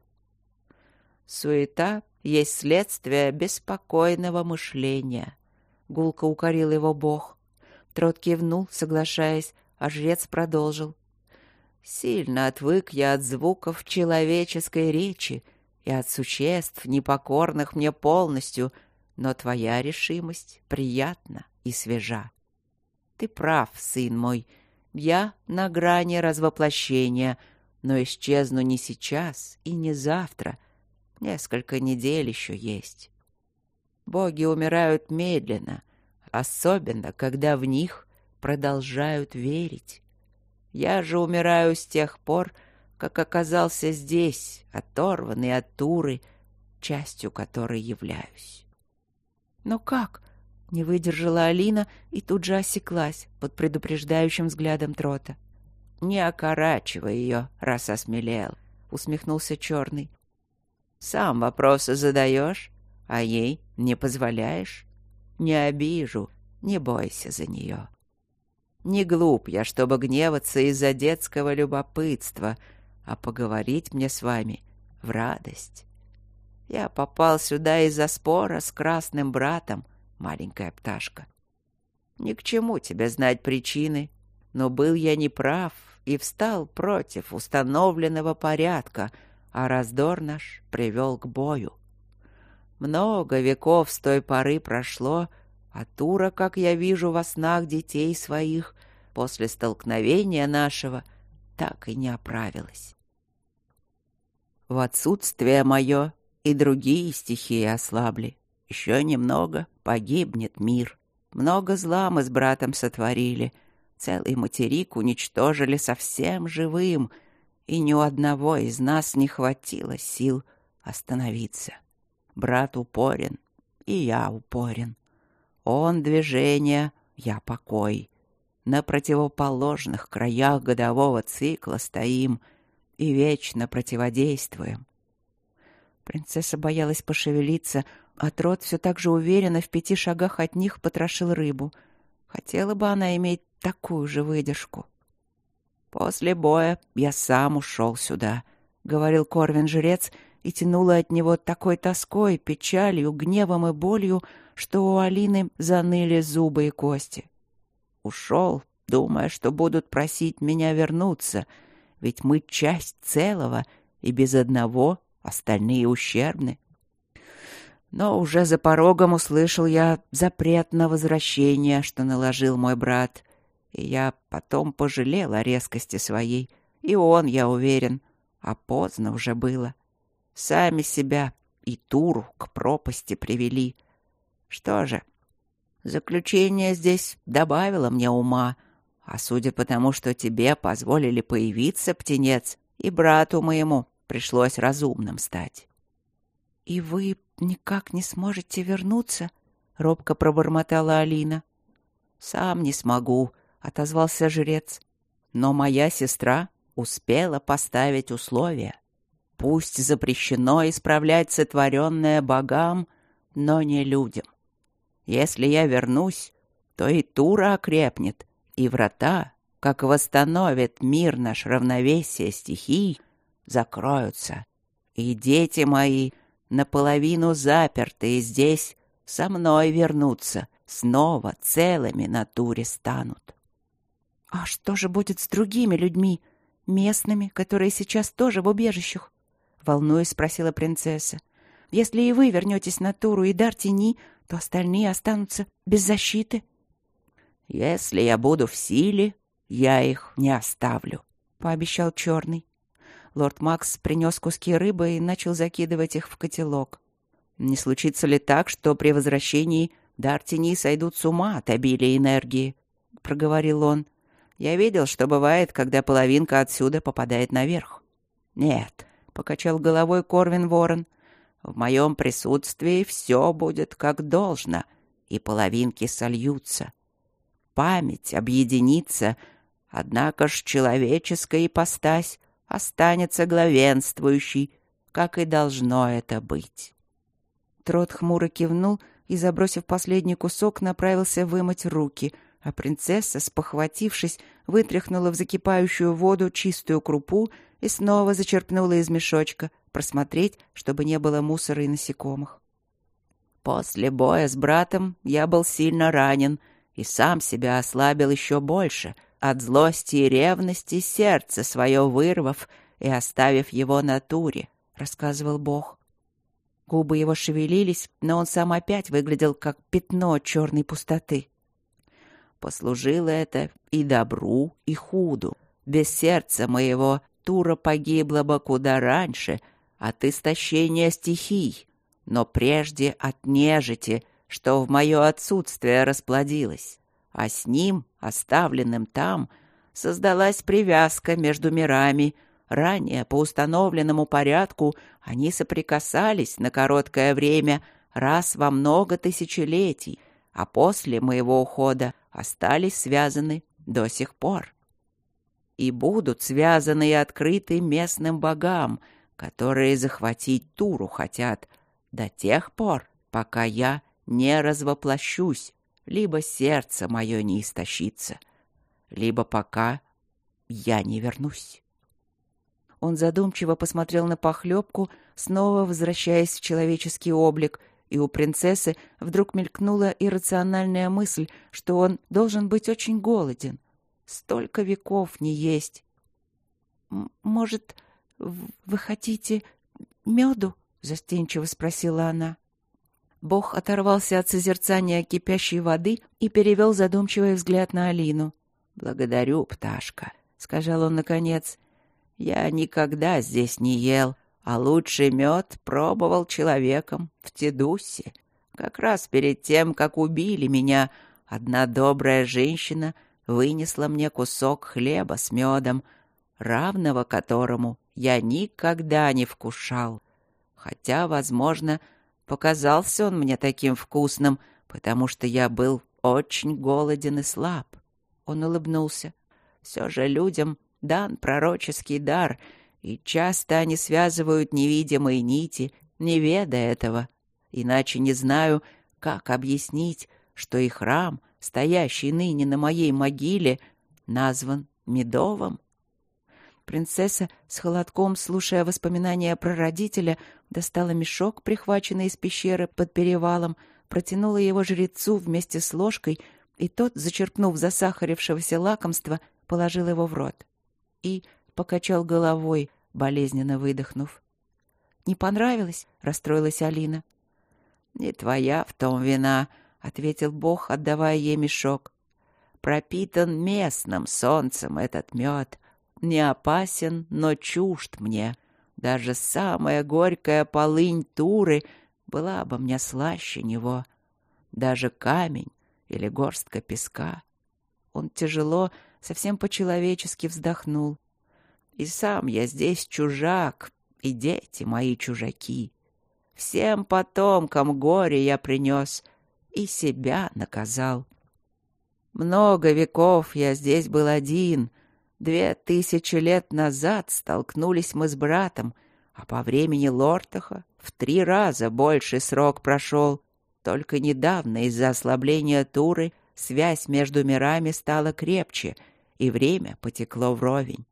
«Суета есть следствие беспокойного мышления», — гулко укорил его Бог. Трот кивнул, соглашаясь, а жрец продолжил. «Сильно отвык я от звуков человеческой речи и от существ, непокорных мне полностью, но твоя решимость приятна и свежа. Ты прав, сын мой, я на грани развоплощения, но исчезну не сейчас и не завтра, несколько недель еще есть. Боги умирают медленно, особенно когда в них продолжают верить. Я же умираю с тех пор, как оказался здесь, оторванный от Туры, частью которой являюсь. «Но как?» — не выдержала Алина и тут же осеклась под предупреждающим взглядом Трота. «Не окорачивай ее, раз осмелел», — усмехнулся Черный. «Сам вопросы задаешь, а ей не позволяешь? Не обижу, не бойся за нее». Не глуп я, чтобы гневаться из-за детского любопытства, а поговорить мне с вами в радость. Я попал сюда из-за спора с красным братом, маленькая пташка. Ни к чему тебе знать причины, но был я неправ и встал против установленного порядка, а раздор наш привел к бою. Много веков с той поры прошло, а Тура, как я вижу во снах детей своих, после столкновения нашего так и не оправилась. В отсутствие мое и другие стихии ослабли. Еще немного погибнет мир. Много зла мы с братом сотворили. Целый материк уничтожили совсем живым, и ни у одного из нас не хватило сил остановиться. Брат упорен, и я упорен. Он движение, я покой. На противоположных краях годового цикла стоим и вечно противодействуем. Принцесса боялась пошевелиться, а Трот все так же уверенно в пяти шагах от них потрошил рыбу. Хотела бы она иметь такую же выдержку. «После боя я сам ушел сюда», — говорил Корвин-жрец, и тянуло от него такой тоской, печалью, гневом и болью, что у Алины заныли зубы и кости. Ушел, думая, что будут просить меня вернуться, ведь мы часть целого, и без одного остальные ущербны. Но уже за порогом услышал я запрет на возвращение, что наложил мой брат, и я потом пожалел о резкости своей, и он, я уверен, а поздно уже было. Сами себя и Туру к пропасти привели — что же, заключение здесь добавило мне ума, а судя по тому, что тебе позволили появиться, птенец, и брату моему пришлось разумным стать. — И вы никак не сможете вернуться? — робко пробормотала Алина. — Сам не смогу, — отозвался жрец. Но моя сестра успела поставить условия. Пусть запрещено исправлять сотворенное богам, но не людям. Если я вернусь, то и Тура окрепнет, и врата, как восстановит мир наш равновесие стихий, закроются. И дети мои, наполовину запертые здесь, со мной вернутся, снова целыми на Туре станут. — А что же будет с другими людьми, местными, которые сейчас тоже в убежищах? — волнуясь спросила принцесса. — Если и вы вернетесь на Туру и дар тени, то остальные останутся без защиты. «Если я буду в силе, я их не оставлю», — пообещал Черный. Лорд Макс принес куски рыбы и начал закидывать их в котелок. «Не случится ли так, что при возвращении Дартини сойдут с ума от обилия энергии?» — проговорил он. «Я видел, что бывает, когда половинка отсюда попадает наверх». «Нет», — покачал головой Корвин Ворон, — в моем присутствии все будет как должно, и половинки сольются. Память объединится, однако ж человеческая ипостась останется главенствующей, как и должно это быть. Трот хмуро кивнул и, забросив последний кусок, направился вымыть руки, а принцесса, спохватившись, вытряхнула в закипающую воду чистую крупу и снова зачерпнула из мешочка, просмотреть, чтобы не было мусора и насекомых. После боя с братом я был сильно ранен и сам себя ослабил еще больше, от злости и ревности сердце свое вырвав и оставив его натуре, — рассказывал Бог. Губы его шевелились, но он сам опять выглядел как пятно черной пустоты. Послужило это и добру, и худу. Без сердца моего Тура погибла бы куда раньше от истощения стихий, но прежде от нежити, что в мое отсутствие расплодилось. А с ним, оставленным там, создалась привязка между мирами — Ранее, по установленному порядку, они соприкасались на короткое время раз во много тысячелетий, а после моего ухода остались связаны до сих пор. И будут связаны и открыты местным богам, которые захватить Туру хотят до тех пор, пока я не развоплощусь, либо сердце мое не истощится, либо пока я не вернусь. Он задумчиво посмотрел на похлебку, снова возвращаясь в человеческий облик, и у принцессы вдруг мелькнула иррациональная мысль, что он должен быть очень голоден. Столько веков не есть. «Может, вы хотите меду?» — застенчиво спросила она. Бог оторвался от созерцания кипящей воды и перевел задумчивый взгляд на Алину. «Благодарю, пташка», — сказал он наконец. Я никогда здесь не ел, а лучший мед пробовал человеком в Тедусе. Как раз перед тем, как убили меня, одна добрая женщина вынесла мне кусок хлеба с медом, равного которому я никогда не вкушал. Хотя, возможно, показался он мне таким вкусным, потому что я был очень голоден и слаб. Он улыбнулся. Все же людям дан пророческий дар, и часто они связывают невидимые нити, не ведая этого. Иначе не знаю, как объяснить, что и храм, стоящий ныне на моей могиле, назван Медовым. Принцесса с холодком, слушая воспоминания про родителя, достала мешок, прихваченный из пещеры под перевалом, протянула его жрецу вместе с ложкой, и тот, зачерпнув засахарившегося лакомства, положил его в рот и покачал головой, болезненно выдохнув. «Не понравилось?» — расстроилась Алина. «Не твоя в том вина», — ответил Бог, отдавая ей мешок. «Пропитан местным солнцем этот мед. Не опасен, но чужд мне. Даже самая горькая полынь Туры была бы мне слаще него. Даже камень или горстка песка. Он тяжело совсем по-человечески вздохнул. И сам я здесь чужак, и дети мои чужаки. Всем потомкам горе я принес и себя наказал. Много веков я здесь был один. Две тысячи лет назад столкнулись мы с братом, а по времени Лортаха в три раза больше срок прошел. Только недавно из-за ослабления Туры связь между мирами стала крепче — и время потекло вровень.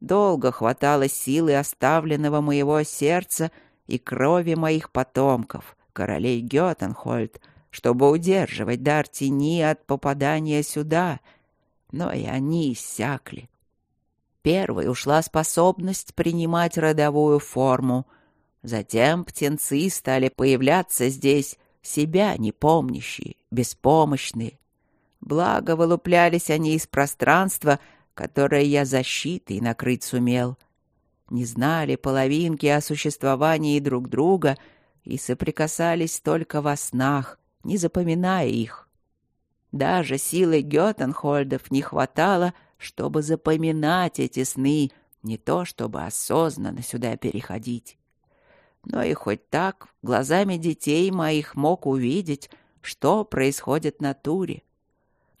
Долго хватало силы оставленного моего сердца и крови моих потомков, королей Гетенхольд, чтобы удерживать дар тени от попадания сюда, но и они иссякли. Первой ушла способность принимать родовую форму. Затем птенцы стали появляться здесь, себя не помнящие, беспомощные, Благо, вылуплялись они из пространства, которое я защитой накрыть сумел. Не знали половинки о существовании друг друга и соприкасались только во снах, не запоминая их. Даже силы Гётенхольдов не хватало, чтобы запоминать эти сны, не то чтобы осознанно сюда переходить. Но и хоть так, глазами детей моих мог увидеть, что происходит на туре.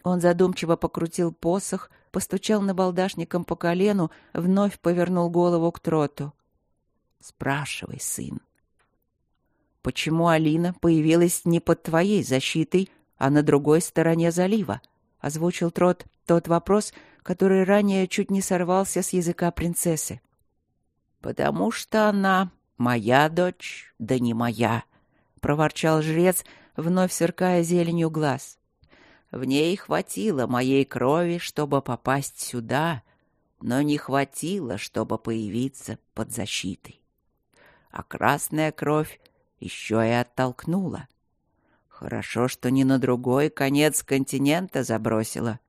Он задумчиво покрутил посох, постучал набалдашником по колену, вновь повернул голову к троту. «Спрашивай, сын». «Почему Алина появилась не под твоей защитой, а на другой стороне залива?» — озвучил Трот тот вопрос, который ранее чуть не сорвался с языка принцессы. «Потому что она моя дочь, да не моя», — проворчал жрец, вновь сверкая зеленью глаз. «В ней хватило моей крови, чтобы попасть сюда, но не хватило, чтобы появиться под защитой. А красная кровь еще и оттолкнула. Хорошо, что не на другой конец континента забросила.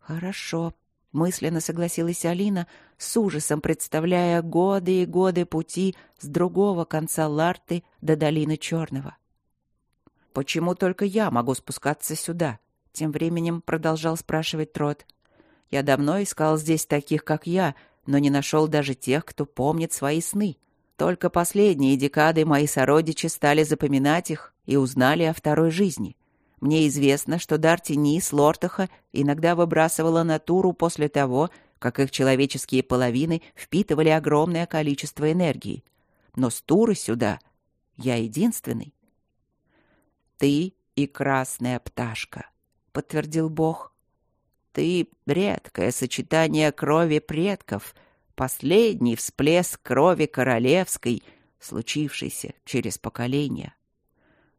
Хорошо, мысленно согласилась Алина, с ужасом представляя годы и годы пути с другого конца Ларты до долины Черного. Почему только я могу спускаться сюда? Тем временем продолжал спрашивать Трот. Я давно искал здесь таких, как я, но не нашел даже тех, кто помнит свои сны. Только последние декады мои сородичи стали запоминать их и узнали о второй жизни. Мне известно, что Дарти Нис Лортаха иногда выбрасывала натуру после того, как их человеческие половины впитывали огромное количество энергии. Но с Туры сюда я единственный. «Ты и красная пташка», — подтвердил Бог. «Ты — редкое сочетание крови предков, последний всплеск крови королевской, случившийся через поколения.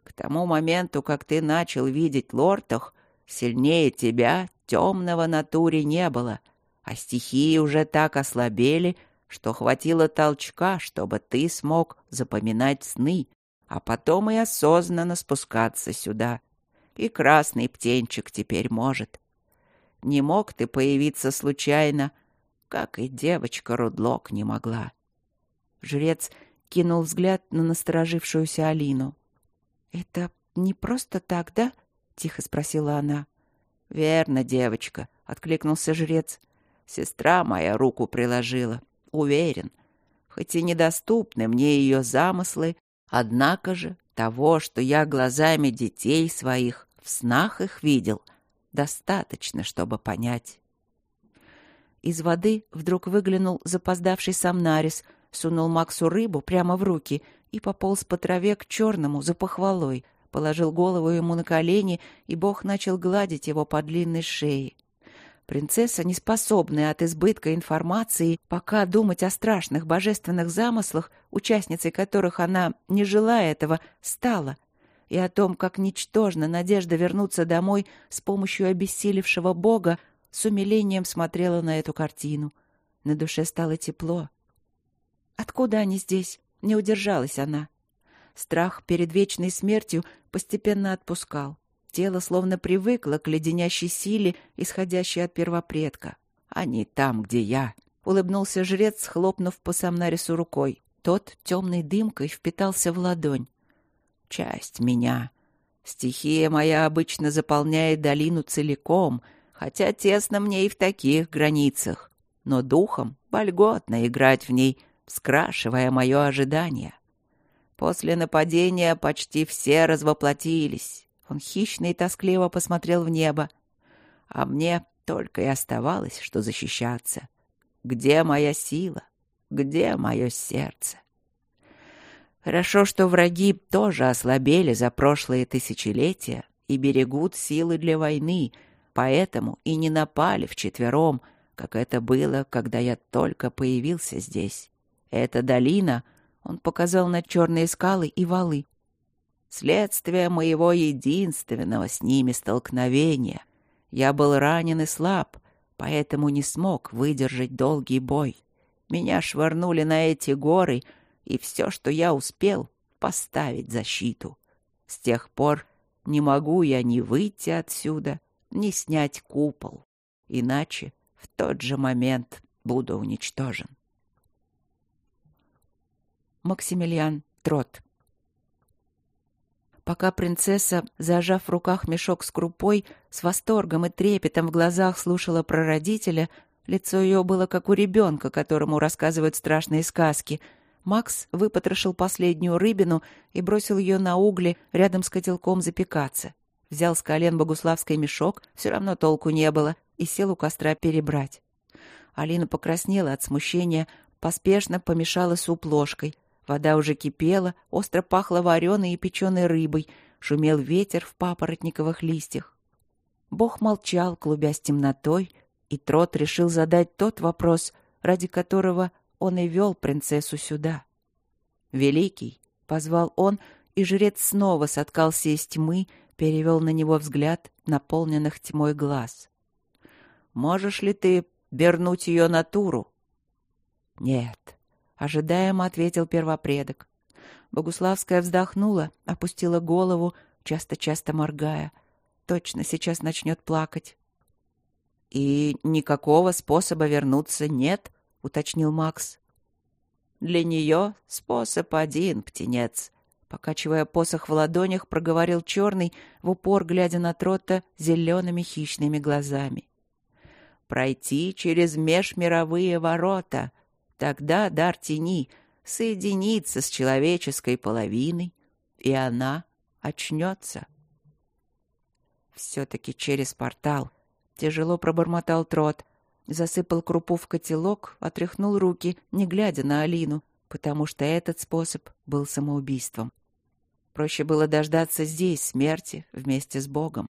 К тому моменту, как ты начал видеть лортах, сильнее тебя темного натуре не было, а стихии уже так ослабели, что хватило толчка, чтобы ты смог запоминать сны, а потом и осознанно спускаться сюда. И красный птенчик теперь может. Не мог ты появиться случайно, как и девочка Рудлок не могла. Жрец кинул взгляд на насторожившуюся Алину. «Это не просто так, да?» — тихо спросила она. «Верно, девочка», — откликнулся жрец. «Сестра моя руку приложила, уверен. Хоть и недоступны мне ее замыслы, однако же того, что я глазами детей своих в снах их видел, достаточно, чтобы понять». Из воды вдруг выглянул запоздавший Самнарис, сунул Максу рыбу прямо в руки и пополз по траве к черному за похвалой, положил голову ему на колени, и Бог начал гладить его по длинной шее. Принцесса, неспособная от избытка информации пока думать о страшных божественных замыслах, участницей которых она, не желая этого, стала, и о том, как ничтожна надежда вернуться домой с помощью обессилевшего Бога, с умилением смотрела на эту картину. На душе стало тепло. «Откуда они здесь?» Не удержалась она. Страх перед вечной смертью постепенно отпускал. Тело словно привыкло к леденящей силе, исходящей от первопредка. «Они там, где я», — улыбнулся жрец, хлопнув по Самнарису рукой. Тот темной дымкой впитался в ладонь. «Часть меня. Стихия моя обычно заполняет долину целиком, хотя тесно мне и в таких границах. Но духом вольготно играть в ней — скрашивая мое ожидание. После нападения почти все развоплотились. Он хищно и тоскливо посмотрел в небо. А мне только и оставалось, что защищаться. Где моя сила? Где мое сердце? Хорошо, что враги тоже ослабели за прошлые тысячелетия и берегут силы для войны, поэтому и не напали вчетвером, как это было, когда я только появился здесь. Эта долина, он показал на черные скалы и валы, следствие моего единственного с ними столкновения. Я был ранен и слаб, поэтому не смог выдержать долгий бой. Меня швырнули на эти горы, и все, что я успел, поставить защиту. С тех пор не могу я ни выйти отсюда, ни снять купол. Иначе в тот же момент буду уничтожен. Максимилиан Трот. Пока принцесса, зажав в руках мешок с крупой, с восторгом и трепетом в глазах слушала про родителя, лицо ее было как у ребенка, которому рассказывают страшные сказки. Макс выпотрошил последнюю рыбину и бросил ее на угли рядом с котелком запекаться. Взял с колен богуславский мешок, все равно толку не было, и сел у костра перебрать. Алина покраснела от смущения, поспешно помешала суп ложкой. Вода уже кипела, остро пахло вареной и печеной рыбой, шумел ветер в папоротниковых листьях. Бог молчал, клубясь темнотой, и Трот решил задать тот вопрос, ради которого он и вел принцессу сюда. «Великий!» — позвал он, и жрец снова соткался из тьмы, перевел на него взгляд, наполненных тьмой глаз. «Можешь ли ты вернуть ее натуру?» «Нет», — ожидаемо ответил первопредок. Богуславская вздохнула, опустила голову, часто-часто моргая. Точно сейчас начнет плакать. «И никакого способа вернуться нет?» — уточнил Макс. «Для нее способ один, птенец», — покачивая посох в ладонях, проговорил черный, в упор глядя на Трота зелеными хищными глазами. «Пройти через межмировые ворота. Тогда дар тени соединится с человеческой половиной, и она очнется». «Все-таки через портал», — тяжело пробормотал Трот — Засыпал крупу в котелок, отряхнул руки, не глядя на Алину, потому что этот способ был самоубийством. Проще было дождаться здесь смерти вместе с Богом.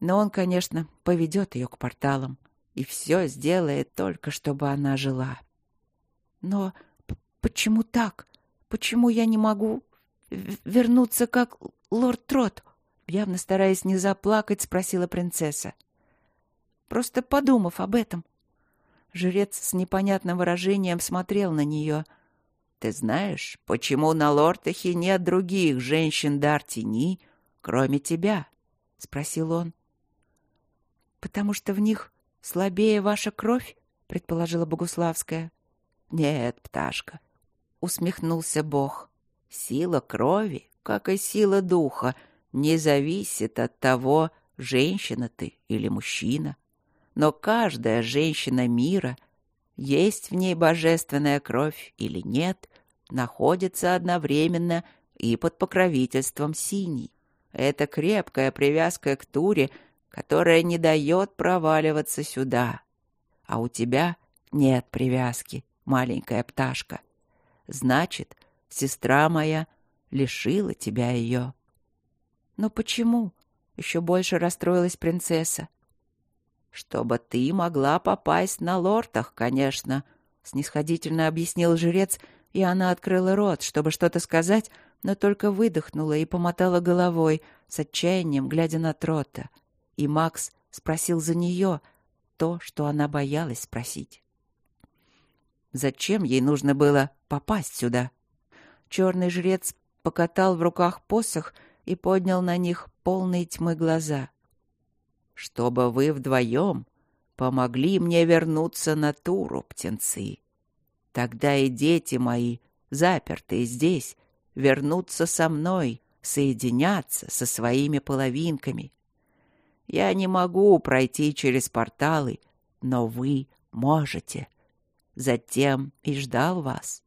Но он, конечно, поведет ее к порталам и все сделает только, чтобы она жила. Но почему так? Почему я не могу вернуться как лорд Трот? Явно стараясь не заплакать, спросила принцесса просто подумав об этом. Жрец с непонятным выражением смотрел на нее. «Ты знаешь, почему на Лортахе нет других женщин дар тени, кроме тебя?» — спросил он. «Потому что в них слабее ваша кровь?» — предположила Богуславская. «Нет, пташка», — усмехнулся Бог. «Сила крови, как и сила духа, не зависит от того, женщина ты или мужчина но каждая женщина мира, есть в ней божественная кровь или нет, находится одновременно и под покровительством синей. Это крепкая привязка к Туре, которая не дает проваливаться сюда. А у тебя нет привязки, маленькая пташка. Значит, сестра моя лишила тебя ее. Но почему? Еще больше расстроилась принцесса. «Чтобы ты могла попасть на лортах, конечно», — снисходительно объяснил жрец, и она открыла рот, чтобы что-то сказать, но только выдохнула и помотала головой, с отчаянием глядя на Трота. И Макс спросил за нее то, что она боялась спросить. Зачем ей нужно было попасть сюда? Черный жрец покатал в руках посох и поднял на них полные тьмы глаза чтобы вы вдвоем помогли мне вернуться на Туру, птенцы. Тогда и дети мои, запертые здесь, вернутся со мной, соединятся со своими половинками. Я не могу пройти через порталы, но вы можете. Затем и ждал вас.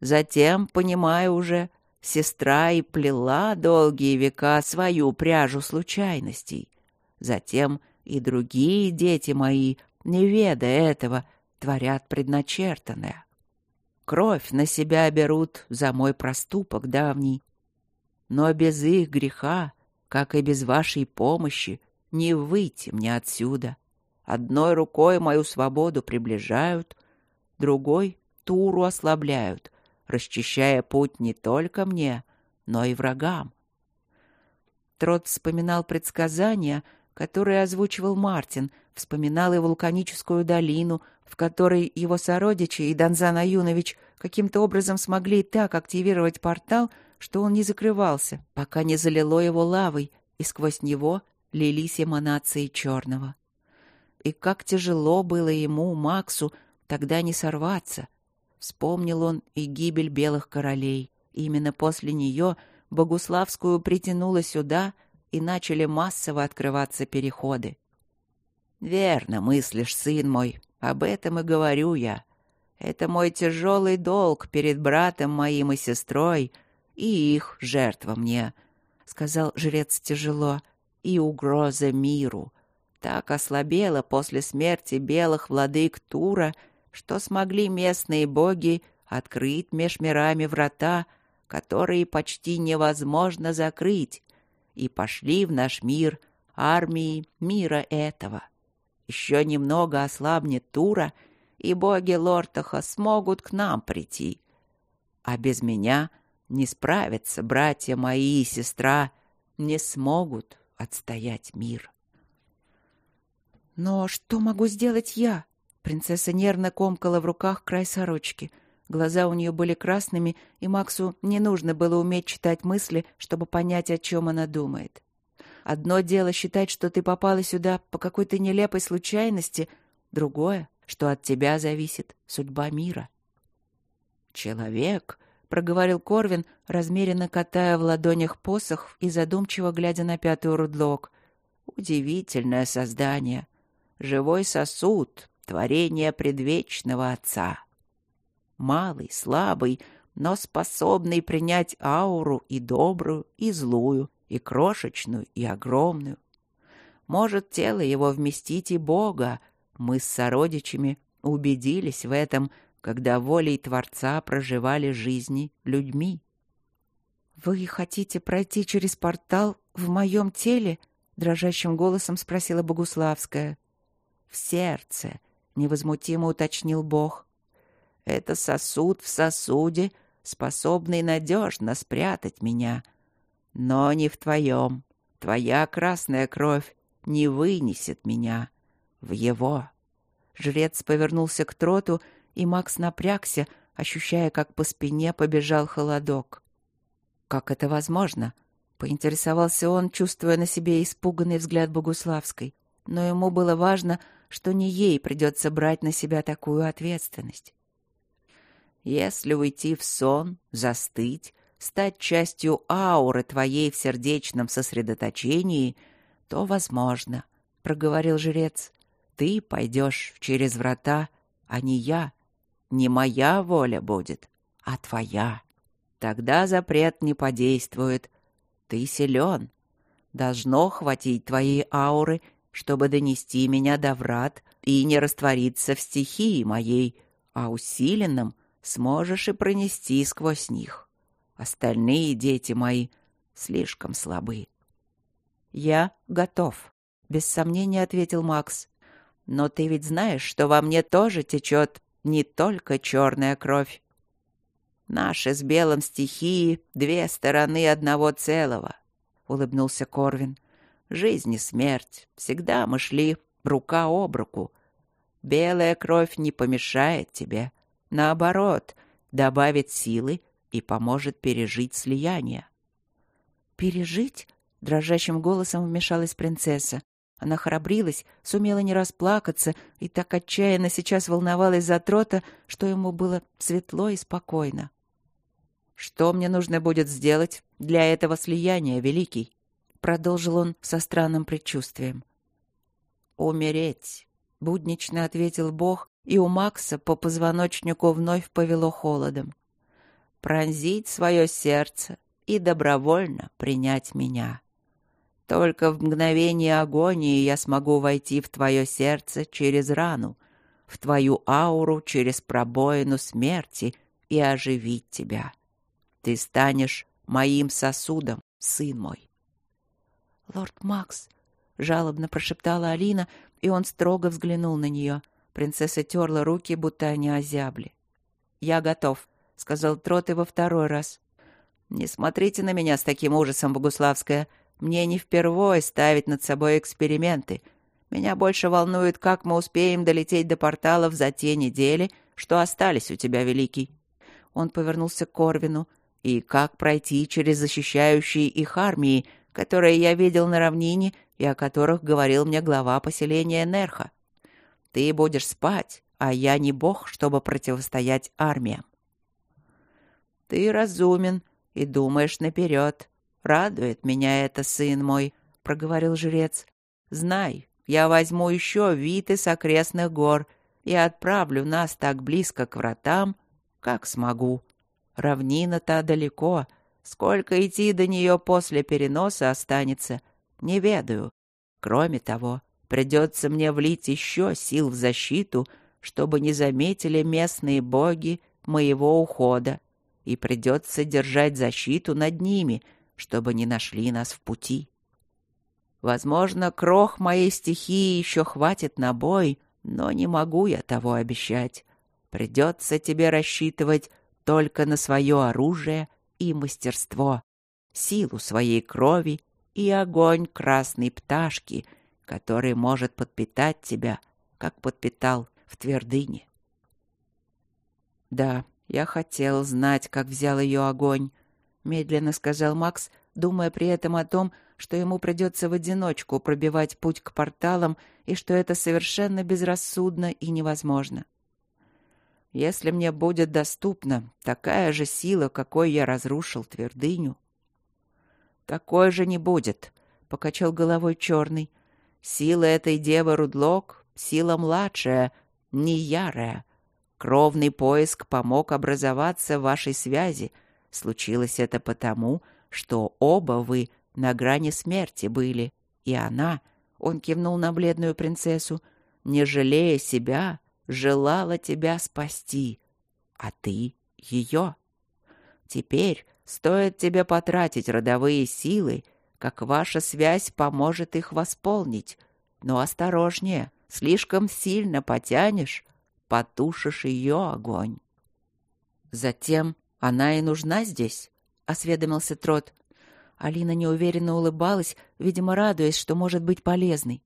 Затем, понимаю уже, сестра и плела долгие века свою пряжу случайностей — Затем и другие дети мои, не ведая этого, творят предначертанное. Кровь на себя берут за мой проступок давний. Но без их греха, как и без вашей помощи, не выйти мне отсюда. Одной рукой мою свободу приближают, другой — туру ослабляют, расчищая путь не только мне, но и врагам. Трот вспоминал предсказания — которые озвучивал Мартин, вспоминал и вулканическую долину, в которой его сородичи и Донзан Аюнович каким-то образом смогли так активировать портал, что он не закрывался, пока не залило его лавой, и сквозь него лились эманации черного. И как тяжело было ему, Максу, тогда не сорваться. Вспомнил он и гибель белых королей. Именно после нее Богуславскую притянуло сюда — и начали массово открываться переходы. «Верно мыслишь, сын мой, об этом и говорю я. Это мой тяжелый долг перед братом моим и сестрой, и их жертва мне, — сказал жрец тяжело, — и угроза миру. Так ослабела после смерти белых владык Тура, что смогли местные боги открыть меж мирами врата, которые почти невозможно закрыть, и пошли в наш мир армии мира этого. Еще немного ослабнет Тура — и боги Лортаха смогут к нам прийти. А без меня не справятся братья мои и сестра, не смогут отстоять мир. Но что могу сделать я? Принцесса нервно комкала в руках край сорочки. Глаза у нее были красными, и Максу не нужно было уметь читать мысли, чтобы понять, о чем она думает. Одно дело считать, что ты попала сюда по какой-то нелепой случайности, другое что от тебя зависит судьба мира. «Человек», — проговорил Корвин, размеренно катая в ладонях посох и задумчиво глядя на пятый рудлок. «Удивительное создание. Живой сосуд, творение предвечного Отца. Малый, слабый, но способный принять ауру и добрую, и злую, и крошечную, и огромную. Может тело его вместить и Бога, мы с сородичами убедились в этом, когда волей Творца проживали жизни людьми. «Вы хотите пройти через портал в моем теле?» — дрожащим голосом спросила Богуславская. «В сердце», — невозмутимо уточнил Бог. «Это сосуд в сосуде, способный надежно спрятать меня. Но не в твоем. Твоя красная кровь не вынесет меня в его. Жрец повернулся к троту, и Макс напрягся, ощущая, как по спине побежал холодок. «Как это возможно?» — поинтересовался он, чувствуя на себе испуганный взгляд Богуславской. Но ему было важно, что не ей придется брать на себя такую ответственность. «Если уйти в сон, застыть, стать частью ауры твоей в сердечном сосредоточении, то возможно», — проговорил жрец. Ты пойдешь через врата, а не я. Не моя воля будет, а твоя. Тогда запрет не подействует. Ты силен. Должно хватить твоей ауры, чтобы донести меня до врат и не раствориться в стихии моей, а усиленным сможешь и пронести сквозь них. Остальные дети мои слишком слабы. Я готов, без сомнения ответил Макс. Но ты ведь знаешь, что во мне тоже течет не только черная кровь. Наши с белым стихии — две стороны одного целого, — улыбнулся Корвин. Жизнь и смерть. Всегда мы шли рука об руку. Белая кровь не помешает тебе. Наоборот, добавит силы и поможет пережить слияние. «Пережить?» — дрожащим голосом вмешалась принцесса. Она храбрилась, сумела не расплакаться и так отчаянно сейчас волновалась за Трота, что ему было светло и спокойно. «Что мне нужно будет сделать для этого слияния, Великий?» — продолжил он со странным предчувствием. «Умереть», — буднично ответил Бог, и у Макса по позвоночнику вновь повело холодом. «Пронзить свое сердце и добровольно принять меня». Только в мгновение агонии я смогу войти в твое сердце через рану, в твою ауру через пробоину смерти и оживить тебя. Ты станешь моим сосудом, сын мой. «Лорд Макс», — жалобно прошептала Алина, и он строго взглянул на нее. Принцесса терла руки, будто они озябли. «Я готов», — сказал Трот и во второй раз. «Не смотрите на меня с таким ужасом, Богуславская», — мне не впервой ставить над собой эксперименты. Меня больше волнует, как мы успеем долететь до порталов за те недели, что остались у тебя, Великий. Он повернулся к Корвину. И как пройти через защищающие их армии, которые я видел на равнине и о которых говорил мне глава поселения Нерха. Ты будешь спать, а я не бог, чтобы противостоять армиям. Ты разумен и думаешь наперед, «Радует меня это, сын мой», — проговорил жрец. «Знай, я возьму еще вид из окрестных гор и отправлю нас так близко к вратам, как смогу. Равнина-то далеко. Сколько идти до нее после переноса останется, не ведаю. Кроме того, придется мне влить еще сил в защиту, чтобы не заметили местные боги моего ухода, и придется держать защиту над ними, чтобы не нашли нас в пути. Возможно, крох моей стихии еще хватит на бой, но не могу я того обещать. Придется тебе рассчитывать только на свое оружие и мастерство, силу своей крови и огонь красной пташки, который может подпитать тебя, как подпитал в твердыне. Да, я хотел знать, как взял ее огонь, медленно сказал Макс, думая при этом о том, что ему придется в одиночку пробивать путь к порталам и что это совершенно безрассудно и невозможно. Если мне будет доступна такая же сила, какой я разрушил твердыню, такой же не будет, покачал головой черный. Сила этой девы Рудлок — сила младшая, не ярая. Кровный поиск помог образоваться вашей связи. Случилось это потому, что оба вы на грани смерти были, и она, он кивнул на бледную принцессу, не жалея себя, желала тебя спасти, а ты ее. Теперь Стоит тебе потратить родовые силы, как ваша связь поможет их восполнить. Но осторожнее, слишком сильно потянешь, потушишь ее огонь. Затем она и нужна здесь, — осведомился Трот. Алина неуверенно улыбалась, видимо, радуясь, что может быть полезной.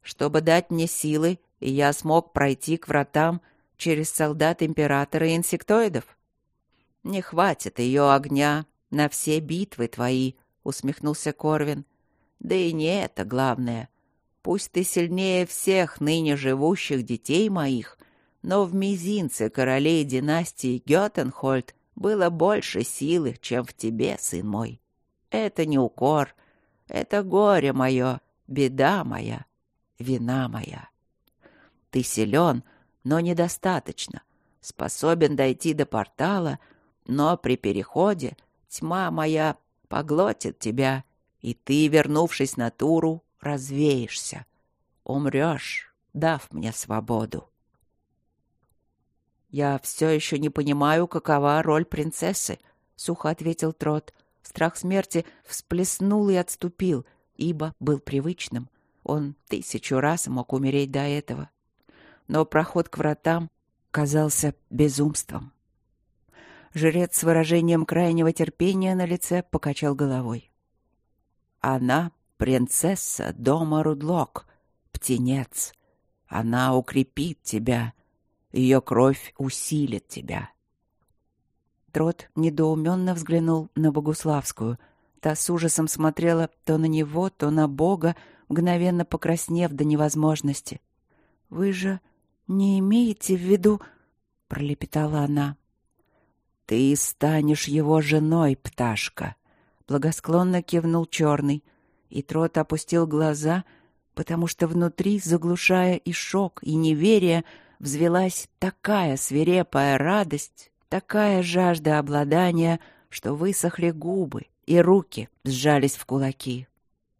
Чтобы дать мне силы, и я смог пройти к вратам через солдат императора и инсектоидов. «Не хватит ее огня на все битвы твои», — усмехнулся Корвин. «Да и не это главное. Пусть ты сильнее всех ныне живущих детей моих, но в мизинце королей династии Гётенхольд было больше силы, чем в тебе, сын мой. Это не укор, это горе мое, беда моя, вина моя. Ты силен, но недостаточно, способен дойти до портала — но при переходе тьма моя поглотит тебя, и ты, вернувшись на Туру, развеешься. Умрешь, дав мне свободу. «Я все еще не понимаю, какова роль принцессы», — сухо ответил Трот. Страх смерти всплеснул и отступил, ибо был привычным. Он тысячу раз мог умереть до этого. Но проход к вратам казался безумством. Жрец с выражением крайнего терпения на лице покачал головой. «Она — принцесса дома Рудлок, птенец. Она укрепит тебя, ее кровь усилит тебя». Трот недоуменно взглянул на Богуславскую. Та с ужасом смотрела то на него, то на Бога, мгновенно покраснев до невозможности. «Вы же не имеете в виду...» — пролепетала она. «Ты станешь его женой, пташка!» Благосклонно кивнул черный, и Трот опустил глаза, потому что внутри, заглушая и шок, и неверие, взвелась такая свирепая радость, такая жажда обладания, что высохли губы, и руки сжались в кулаки.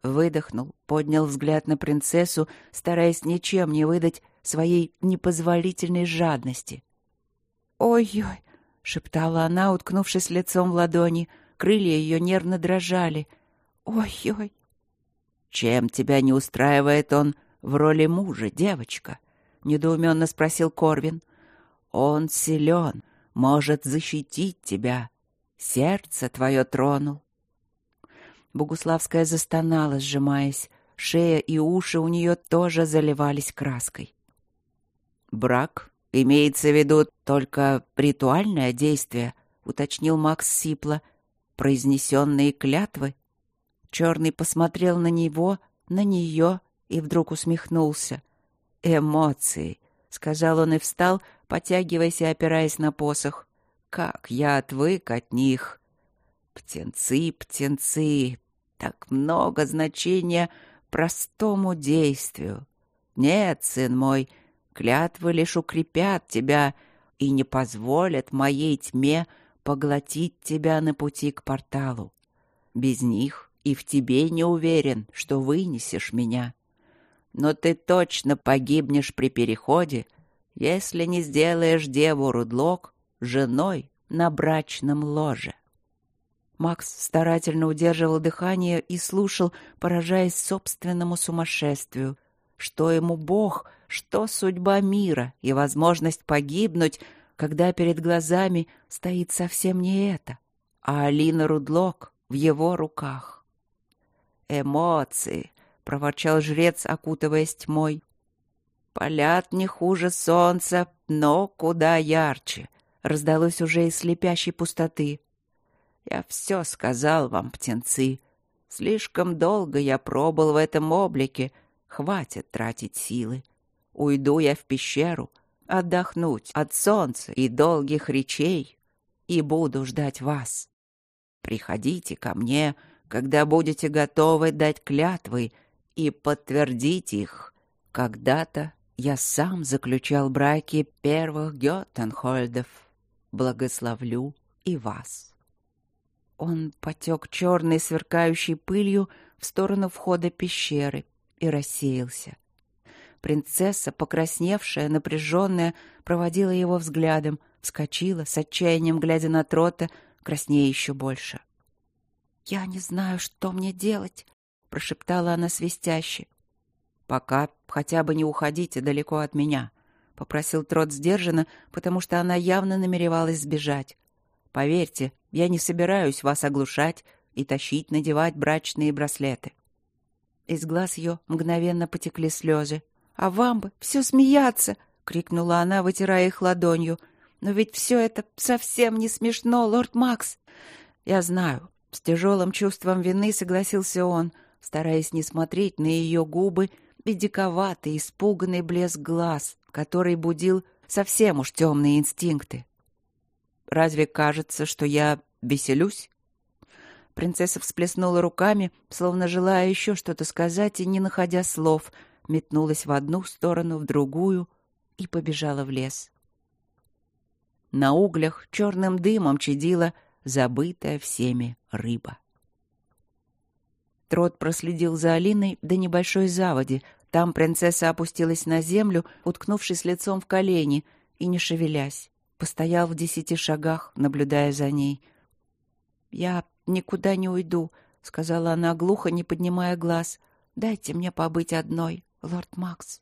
Выдохнул, поднял взгляд на принцессу, стараясь ничем не выдать своей непозволительной жадности. «Ой-ой!» — шептала она, уткнувшись лицом в ладони. Крылья ее нервно дрожали. «Ой-ой!» «Чем тебя не устраивает он в роли мужа, девочка?» — недоуменно спросил Корвин. «Он силен, может защитить тебя. Сердце твое тронул». Богуславская застонала, сжимаясь. Шея и уши у нее тоже заливались краской. «Брак «Имеется в виду только ритуальное действие», — уточнил Макс Сипла. «Произнесенные клятвы?» Черный посмотрел на него, на нее и вдруг усмехнулся. «Эмоции», — сказал он и встал, потягиваясь и опираясь на посох. «Как я отвык от них!» «Птенцы, птенцы, так много значения простому действию. Нет, сын мой, — Клятвы лишь укрепят тебя и не позволят моей тьме поглотить тебя на пути к порталу. Без них и в тебе не уверен, что вынесешь меня. Но ты точно погибнешь при переходе, если не сделаешь деву Рудлок женой на брачном ложе. Макс старательно удерживал дыхание и слушал, поражаясь собственному сумасшествию. Что ему Бог, что судьба мира и возможность погибнуть, когда перед глазами стоит совсем не это, а Алина Рудлок в его руках. «Эмоции!» — проворчал жрец, окутываясь тьмой. «Полят не хуже солнца, но куда ярче!» — раздалось уже из слепящей пустоты. «Я все сказал вам, птенцы. Слишком долго я пробыл в этом облике. Хватит тратить силы. Уйду я в пещеру, отдохнуть от солнца и долгих речей, и буду ждать вас. Приходите ко мне, когда будете готовы дать клятвы, и подтвердить их. Когда-то я сам заключал браки первых Геттенхольдов. Благословлю и вас. Он потек черной сверкающей пылью в сторону входа пещеры и рассеялся. Принцесса, покрасневшая, напряженная, проводила его взглядом, вскочила, с отчаянием глядя на Трота, краснее еще больше. «Я не знаю, что мне делать», — прошептала она свистяще. «Пока хотя бы не уходите далеко от меня», — попросил Трот сдержанно, потому что она явно намеревалась сбежать. «Поверьте, я не собираюсь вас оглушать и тащить надевать брачные браслеты». Из глаз ее мгновенно потекли слезы. А вам бы все смеяться!» — крикнула она, вытирая их ладонью. «Но ведь все это совсем не смешно, лорд Макс!» «Я знаю». С тяжелым чувством вины согласился он, стараясь не смотреть на ее губы и диковатый, испуганный блеск глаз, который будил совсем уж темные инстинкты. «Разве кажется, что я веселюсь?» Принцесса всплеснула руками, словно желая еще что-то сказать и не находя слов — метнулась в одну сторону, в другую и побежала в лес. На углях черным дымом чадила забытая всеми рыба. Трот проследил за Алиной до небольшой заводи. Там принцесса опустилась на землю, уткнувшись лицом в колени и не шевелясь. Постоял в десяти шагах, наблюдая за ней. «Я никуда не уйду», — сказала она глухо, не поднимая глаз. «Дайте мне побыть одной» лорд Макс.